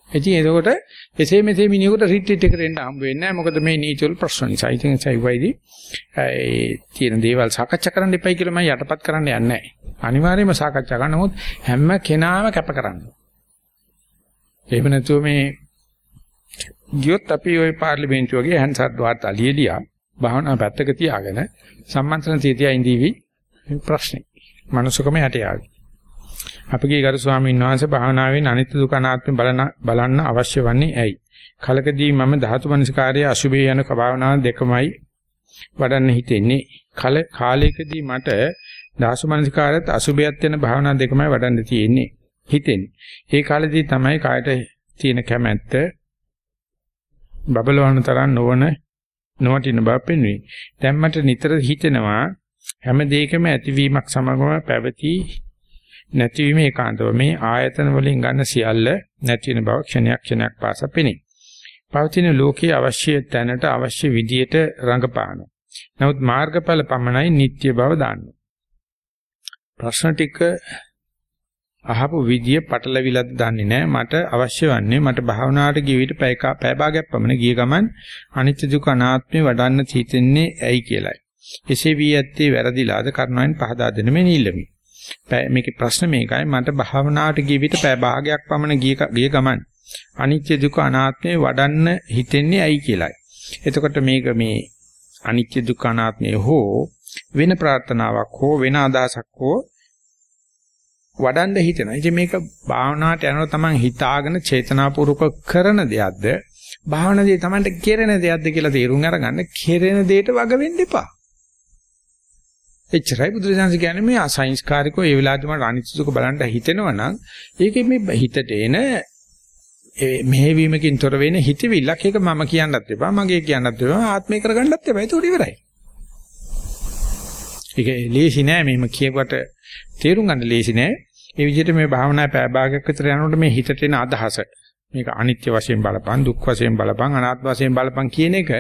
ඉතින් එතකොට එසේ මෙසේ මිනිහෙකුට රිට්‍රීට් එකට එන්න හම්බ වෙන්නේ නැහැ. මොකද මේ නීචල් ප්‍රශ්න නිසා. ඉතින් සයිවයිදී ඒ තියෙන දේවල් සාකච්ඡා කරන්න එපයි කියලා මම යටපත් කරන්න යන්නේ නැහැ. අනිවාර්යයෙන්ම සාකච්ඡා කරන්න නමුත් හැම කෙනාම කැප කරන්න. එහෙම නැතුව මේ ගියොත් අපි ওই පාර්ලිමේන්තුව වගේ හැන්සත් වාර්තා ලියලියා භාවනා පැත්තක තියාගෙන සම්මන්ත්‍රණ තීතිය ඉඳීවි ප්‍රශ්නේ. මනුස්සකම යට යාවි. අපගේ ගරු ස්වාමීන් වහන්සේ භාවනාවෙන් අනිත්‍ය දුක අනාත්ම බලන බලන්න අවශ්‍ය වන්නේ ඇයි? කලකදී මම ධාතු මනසිකාර්යය අසුභේ යන භාවනාව දෙකමයි වඩන්න හිතෙන්නේ. කල කාලයකදී මට දාසු මනසිකාරයත් අසුබයත් වෙන භාවනා දෙකමයි වඩන්න තියෙන්නේ. හිතෙන්නේ. ඒ කාලෙදී තමයි කායට තියෙන කැමැත්ත බබලවන තරම් නොවන නොවටින බව පෙන්වන්නේ. දැන් මට නිතර හිතෙනවා හැම දෙයකම ඇතිවීමක් සමගම පැවති නැතිවීම ඒකාන්තව මේ ආයතන වලින් ගන්න සියල්ල නැති වෙන බව ක්ෂණයක් ක්ෂණයක් පාසා පෙනේ. පවතින ලෝකයේ අවශ්‍ය තැනට අවශ්‍ය විදියට රඟපානවා. නමුත් මාර්ගඵල පමණයි නිට්ටය බව දාන්නේ. ප්‍රශ්න ටික අහපු විදිය පටලවිලත් දන්නේ නැහැ. මට අවශ්‍ය වන්නේ මට භාවනාවට ගිය විට පැය පැය භාගයක් පමණ ගිය ගමන් අනිත්‍ය දුක අනාත්මේ වඩන්න හිතෙන්නේ ඇයි කියලයි. එසේ වී ඇත්තේ වැරදිලාද කරුණාවෙන් පහදා දෙන්න මේ නිල්ලමි. මේකේ ප්‍රශ්න මේකයි මට භාවනාවට ගිය විට පැය භාගයක් පමණ ගිය ගිය ගමන් අනිත්‍ය දුක අනාත්මේ වඩන්න හිතෙන්නේ ඇයි කියලයි. එතකොට මේක මේ අනිත්‍ය දුක අනාත්මේ හෝ වෙන ප්‍රාර්ථනාවක් හෝ වෙන අදහසක් හෝ වඩන්න හිතෙනවා. ඉතින් මේක භාවනාවට යනකොට තමන් හිතාගෙන චේතනාපූර්වක කරන දෙයක්ද භාවනාවේ තමන්ට කෙරෙන දෙයක්ද කියලා තේරුම් අරගන්න කෙරෙන දෙයට වග වෙන්න එපා. එච්චරයි බුදුරජාණන් කියන්නේ මේ අසංස්කාරිකව ඒ වෙලාවට මට අනිත්‍ය දුක බලන්න හිතෙනවා නම් ඒකේ මේ හිතට එන මෙහෙවීමකින් තොර වෙන හිතවිල්ලක් ඒක මම කියන්නත් එපා මගේ කියන්නත් එපා ආත්මේ කරගන්නත් එපා ඒක උඩ ඉවරයි. ඒක ලේසි නෑ මෙහෙම කියවට. තේරුම් ගන්න ලේසි නෑ. ඒ විදිහට මේ භාවනා පැය භාගයක් විතර යනකොට මේ හිතට එන අදහස. මේක අනිත්‍ය වශයෙන් බලපං දුක් වශයෙන් බලපං අනාත්ම වශයෙන් බලපං කියන එක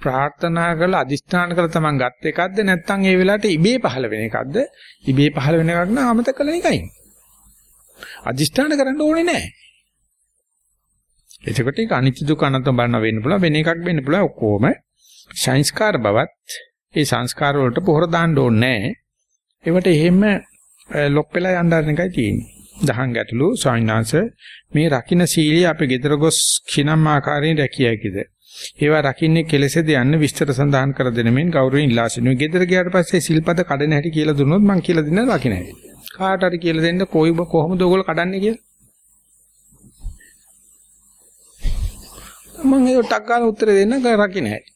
ප්‍රාර්ථනා කරලා අදිස්ථාන කරලා තමන් ගත් එකක්ද නැත්නම් ඒ වෙලාවට ඉබේ පහළ වෙන එකක්ද? ඉබේ පහළ වෙන එකක් නම් අමතක කළ එකයි. අදිස්ථාන කරන්න ඕනේ නැහැ එතකොට ඒක අනිත්‍ය දුක් අනාත්ම බලන වෙන්න පුළුවන් වෙන එකක් වෙන්න පුළුවන් ඔක්කොම. සංස්කාර බවත් ඒ සංස්කාර වලට පොහොර දාන්න ඕනේ නැහැ ඒවට එහෙම ලොක් වෙලා යන්න ආරන එකයි තියෙන්නේ. දහං ගැටලු ස්වාමීනාංශ මේ රකින්න සීලිය අපේ ගෙදර ගොස් කිනම් ආකාරයෙන් රැකිය හැකිද? ඒවා රකින්නේ කෙලෙසද යන්න විස්තර සඳහන් කර දෙන මෙන් ගෞරවයෙන් ඉල්ලා සිටිනවා. ගෙදර ගියාට පස්සේ සිල්පද කඩන හැටි කියලා දුන්නොත් මම කියලා දෙන්න රකින්න හැටි. කාට හරි කියලා දෙන්න කොයි කොහොමද ඔයගොල්ලෝ කඩන්නේ කියලා? මම ඒක ටක් ගන්න උත්තර දෙන්න රකින්න හැටි.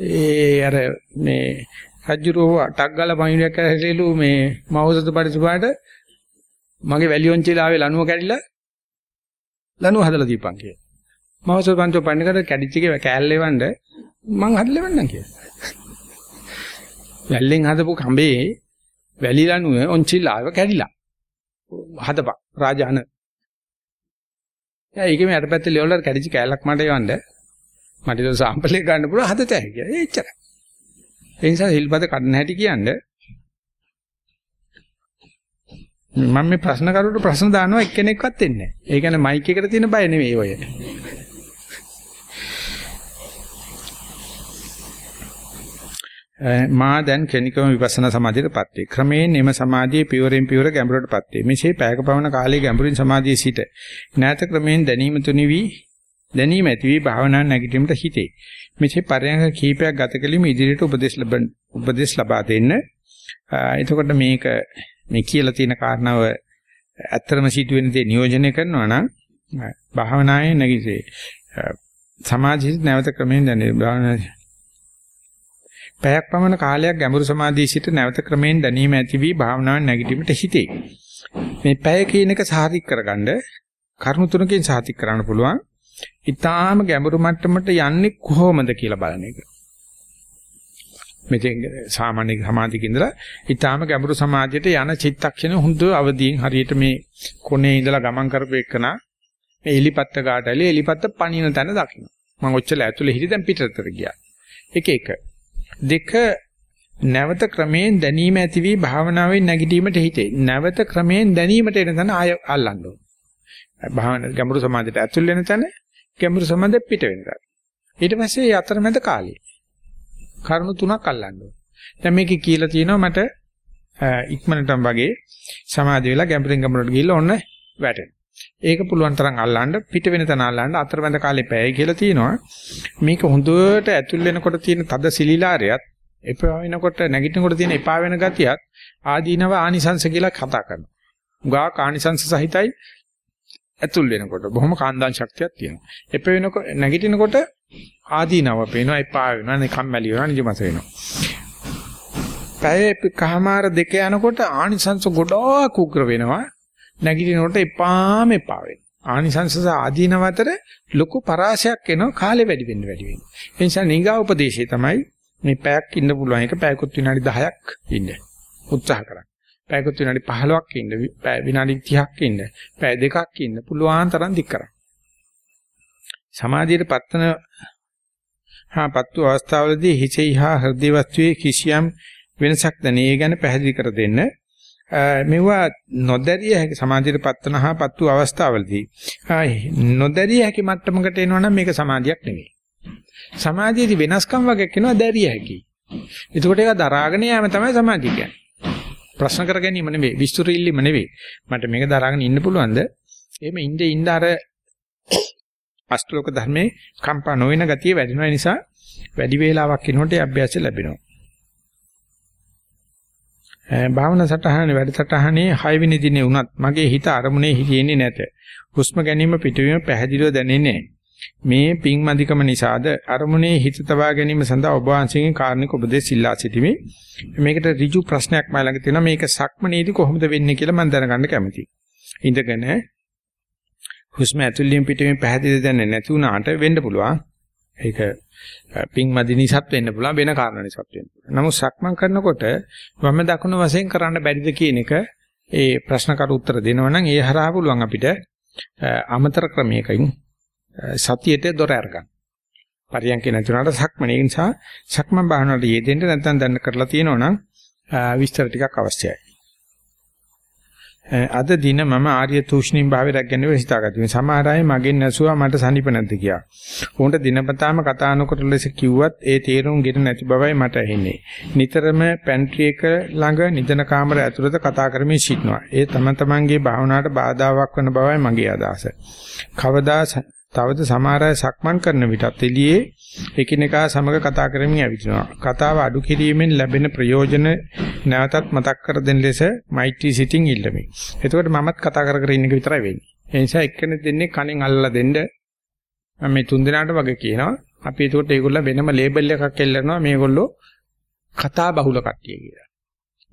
ඒ අර මේ රජුරෝ ටක් ගාලා පණිවිඩයක් කරහැලු මේ මහෞසත පරිසපාට මගේ වැලියොන්චිලාවේ ලණුව කැඩිලා ලණුව හදලා දීපන් කියලා. මහෞසත පන්තෝ පණිකට කැඩිච්ච එක කෑල්ලේ වණ්ඩ මං හදලා වෙන්නම් කියලා. වැල්ලෙන් හදපු කඹේ වැලි ලණුව ඔන්චිලාව කැඩිලා. හදපන් රාජාන. එයා ඒකෙම යටපැත්තේ ලියවලා කැඩිච්ච කෑල්ලක් මට යවන්න. මට ඒක සාම්පල් එක ගන්න පුළුවන් හදත හැකියි. එච්චරයි. ඒ නිසා හිල්පද කඩන හැටි කියන්නේ මම මේ ප්‍රශ්න කරුවට ප්‍රශ්න දානවා එක්කෙනෙක්වත් එන්නේ නැහැ. ඒ කියන්නේ මයික් එකට තියෙන බය නෙවෙයි ඔය. මා දැන් කෙනිකම විපස්සනා සමාධියටපත් වේ. ක්‍රමයෙන් එම සමාධියේ පියවරෙන් පියවර ගැඹුරටපත් වේ. මෙසේ පැයක පවන කාලයේ ගැඹුරින් සමාධියේ සිට නැත ක්‍රමයෙන් දැනීම තුනි වී දැනීම ඇති වී භාවනා නැගිටීමට හිතේ. මෙසේ පරයන්ක කීපයක් ගත කළෙම ඉදිරියට උපදෙස් ලැබෙන උපදෙස් ලබා දෙන්න. එතකොට මේක මේ කියලා තියෙන කාරණාව ඇත්තම සිදුවෙන දේ නියෝජනය කරනවා නම් භාවනායේ නැගිසේ සමාධිය නැවත ක්‍රමයෙන් දැනේ භාවනා පැයක් පමණ කාලයක් ගැඹුරු සමාධියේ සිට නැවත ක්‍රමයෙන් දැනීම ඇති වී භාවනාවෙන් නැගිටීමට හිතේ. මේ පැය කියන එක සාධික කරගන්න කරුණු තුනකින් සාධික කරන්න පුළුවන්. ඊටාම ගැඹුරු මට්ටමට යන්නේ කොහොමද කියලා බලන එක. මෙතෙන් සාමාන්‍ය සමාධියක ඉඳලා ඊටාම ගැඹුරු සමාධියට යන චිත්තක්ෂණ හොඳ අවදීන් හරියට මේ කොනේ ඉඳලා ගමන් කරපු එකන මේ එලිපත්ත ගාටලේ එලිපත්ත පණින තැන දකින්න. මම ඔච්චර ඇතුලේ හිටි දැන් පිටතට ගියා. එක එක. දෙක නැවත ක්‍රමයෙන් දැනීම ඇති වී භාවනාවෙන් නැගිටීමට හිතේ. නැවත ක්‍රමයෙන් දැනීමට එන තැන ආය අල්ලන්න ඕන. භාවන ගැඹුරු සමාධියට ඇතුල් වෙන තැන ගැඹුරු සම්බන්ධ පිට වෙනවා. ඊට පස්සේ මේ අතරමැද කාලය. කරුණු තුනක් අල්ලන්න ඕනේ. දැන් මේකේ කියලා තියෙනවා මට ඉක්මනටම වගේ සමාධි වෙලා ගැඹුරින් ගැඹුරට ගිහිල්ලා ඔන්න වැටෙනවා. ඒක පුළුවන් තරම් අල්ලන්න පිට වෙන තැන අල්ලන්න අතරමැද කාලේ පැය කියලා තියෙනවා. මේක හොඳට ඇතුල් වෙනකොට තියෙන තද සිලිලාරයත් එපා වෙනකොට නැගිටිනකොට තියෙන එපා වෙන ගතියත් ආදීනව ආනිසංශ කියලා කතා කරනවා. උගා කානිසංශ සහිතයි ඇතුල් වෙනකොට බොහොම කාන්දාන් ශක්තියක් තියෙනවා. එප වෙනකොට නැගිටිනකොට ආදීනව පේනවා, එපා වෙනවා, කම්මැලි වෙනවා, නිදිමත වෙනවා. පැය කහමාර දෙක යනකොට ආනිසංස ගොඩාක් උග්‍ර වෙනවා. නැගිටිනකොට එපාම එපා වෙනවා. ආනිසංස සහ ආදීනව අතර ලොකු පරාසයක් එනවා කාලේ වැඩි වෙන්න වැඩි වෙන්න. ඒ නිසා නිගා උපදේශය තමයි මේ පැයක් ඉන්න පුළුවන් එක පැයකුත් විනාඩි 10ක් ඉන්න. උත්සාහ කරන්න. පැයකුත් විනාඩි 15ක් ඉන්න, විනාඩි 30ක් ඉන්න, පැය දෙකක් ඉන්න පුළුවන් තරම් දික් කරන්න. සමාධියට පත්තන හා පත්තු අවස්ථාවලදී හිසෙහි හා හෘද වස්තුවේ කිසියම් වෙනසක් දැනේ. ඒ ගැන පැහැදිලි කර දෙන්න. මෙවුවා නොදැරිය හැකි සමාධියට පත්තන හා පත්තු අවස්ථාවලදී නොදැරිය හැකි මට්ටමකට එනවා නම් මේක සමාධියක් නෙවෙයි. සමාධියේදී වෙනස්කම් වගේක් එනවා දැරිය හැකි. එතකොට ඒක දරාගෙන යෑම තමයි සමාධිය කියන්නේ. ප්‍රශ්න කර ගැනීම නෙවෙයි, විස්තර ඉල්ලීම නෙවෙයි. මට මේක දරාගෙන ඉන්න පුළුවන්ද? එහෙම ඉඳ ඉඳ අර අෂ්ටලෝක ධර්මයේ කම්පා නොවන ගතිය වැඩිවෙන නිසා වැඩි වේලාවක් ඉනකොට අභ්‍යාසය ලැබෙනවා. භාවනා සටහනේ වැඩ සටහනේ 6 වෙනි දිනේ වුණත් මගේ හිත අරමුණේ හිටින්නේ නැත. හුස්ම ගැනීම පිටවීම පැහැදිලිව දැනෙන්නේ මේ පිංමදිකම නිසාද අරමුණේ හිත තබා ගැනීම සඳහා ඔබ වහන්සේගෙන් කාරණික උපදෙස් ඉල්ලා සිටිමි. මේකට ඍජු ප්‍රශ්නයක් මම ළඟ තියෙනවා. මේක සක්මනේදී කොහොමද වෙන්නේ කියලා මම දැනගන්න කැමතියි. ඉඳගෙන හුස්ම ඇතුළෙන් පිටවෙන් පැහැදිලි දැනෙන්නේ නැති වුණාට වෙන්න පුළුවන්. ඒක පිං මදි නිසත් වෙන්න පුළුවන් වෙන කාරණා නිසත් වෙන්න පුළුවන්. නමුත් සක්මන් කරනකොට වම දකුණ වශයෙන් කරන්න බැරිද කියන එක ඒ ප්‍රශ්න කර උත්තර දෙනවා නම් ඒ හරහා පුළුවන් අපිට අමතර ක්‍රමයකින් සතියට දොර අරගන්න. පරියන්කේ නැතුණාට සක්මන ඒ නිසා සක්මන් භාවනාවට යෙදෙන්න නැත්නම් දැන් කරලා තියෙනවා නම් විස්තර ටිකක් අවශ්‍යයි. අද දින මම ආර්ය තුෂ්ණිම් භාවය රැගෙන හිතාගත්තා. සමහර අය මගෙන් ඇසුවා මට සනීප නැද්ද කියලා. උන්ට දිනපතාම කතා නොකර ලෙස කිව්වත් ඒ තේරුම් ගෙන නැති බවයි මට ඇහෙන්නේ. නිතරම පැන්ට්‍රි එක ළඟ නිදන කාමර ඇතුළත කතා කරමින් සිටිනවා. ඒ තම තමන්ගේ භාවනාවට බාධාවක් වන බවයි මගේ අදහස. කවදා තවද සමහර අය සක්මන් කරන විටත් එළියේ එකිනෙකා සමග කතා කරමින් ඇවිදිනවා. කතාව අඩු කිරීමෙන් ලැබෙන ප්‍රයෝජන නැවතත් මතක් කර දෙන ලෙස මෛත්‍රී සිටින් ඉල්ලමි. එතකොට මමත් කතා කර කර ඉන්න එක විතරයි වෙන්නේ. ඒ නිසා එක්කෙනෙක් දෙන්නේ කණෙන් අල්ලලා දෙන්න මම මේ තුන් දෙනාට වගේ කියනවා. අපි එතකොට ඒගොල්ලෝ වෙනම ලේබල් එකක් එල්ලනවා මේගොල්ලෝ කතා බහුල කට්ටිය කියලා.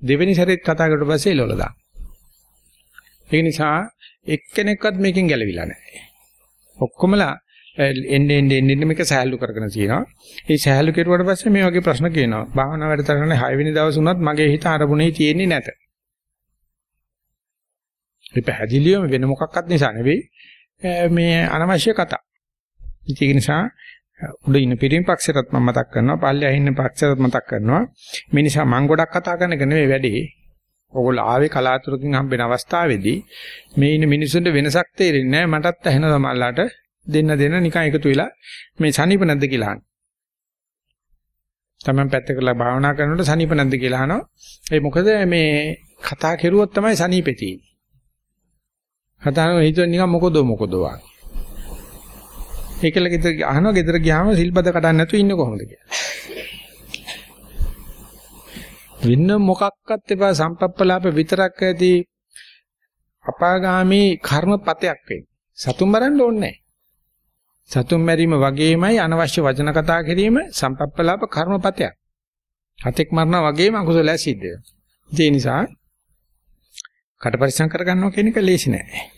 දෙවෙනි සැරේත් කතා කරලා පස්සේ එළවල දාන්න. ඒ නිසා එක්කෙනෙක්වත් මේකෙන් ගැලවිලා නැහැ. ඔක්කොමලා එන්නේ එන්නේ එන්නේ මේක සහැල්ලු කරගෙන තියෙනවා. ඒ සහැල්ලු කෙරුවට පස්සේ මේ වගේ ප්‍රශ්න කියනවා. භාවනා වැඩ තරන්නේ 6 වෙනි දවස් වුණත් මගේ හිත අරමුණේ තියෙන්නේ නැත. මේ පැහැදිලිවම වෙන මොකක්වත් නිසා නෙවෙයි මේ අනවශ්‍ය කතා. ඒක නිසා උඩ ඉන්න පිටින් පක්ෂයටත් මම මතක් කරනවා, පල්ලෙහා ඉන්න පක්ෂයටත් මතක් කරනවා. මේ නිසා මම ගොඩක් කතා කරන එක නෙවෙයි වැඩේ. ඔයගොල්ලෝ ආවේ කලාතුරකින් හම්බෙන අවස්ථාවේදී මේ ඉන්න මිනිසුන්ට වෙනසක් තේරෙන්නේ නැහැ මටත් ඇහෙන සමල්ලාට දෙන්න දෙන්න නිකන් එකතු වෙලා මේ සනීප නැද්ද කියලා අහන. තමන් පැත්තකලා භාවනා කරනකොට සනීප නැද්ද කියලා අහනවා. ඒ මොකද මේ කතා කෙරුවොත් තමයි සනීපේ තියෙන්නේ. කතා කරන හිතුව නිකන් මොකද මොකද වා. ඒකල ගෙදර අහනවා ගෙදර ගියාම සිල්පද කඩන්න නැතුව ඉන්නේ කොහොමද කියලා. වෙන මොකක්වත් එපා සම්පප්පලාප විතරක් ඇති අපාගාමී කර්මපතයක් වෙයි. සතුන් මරන්න ඕනේ නැහැ. සතුන් මැරීම වගේමයි අනවශ්‍ය වචන කතා කිරීම සම්පප්පලාප කර්මපතයක්. හතෙක් මරනවා වගේම අකුසලයක් සිද්ධ වෙනවා. ඒ නිසා කට පරිසම් කරගන්නවා කියන එක ලේසි නෑ.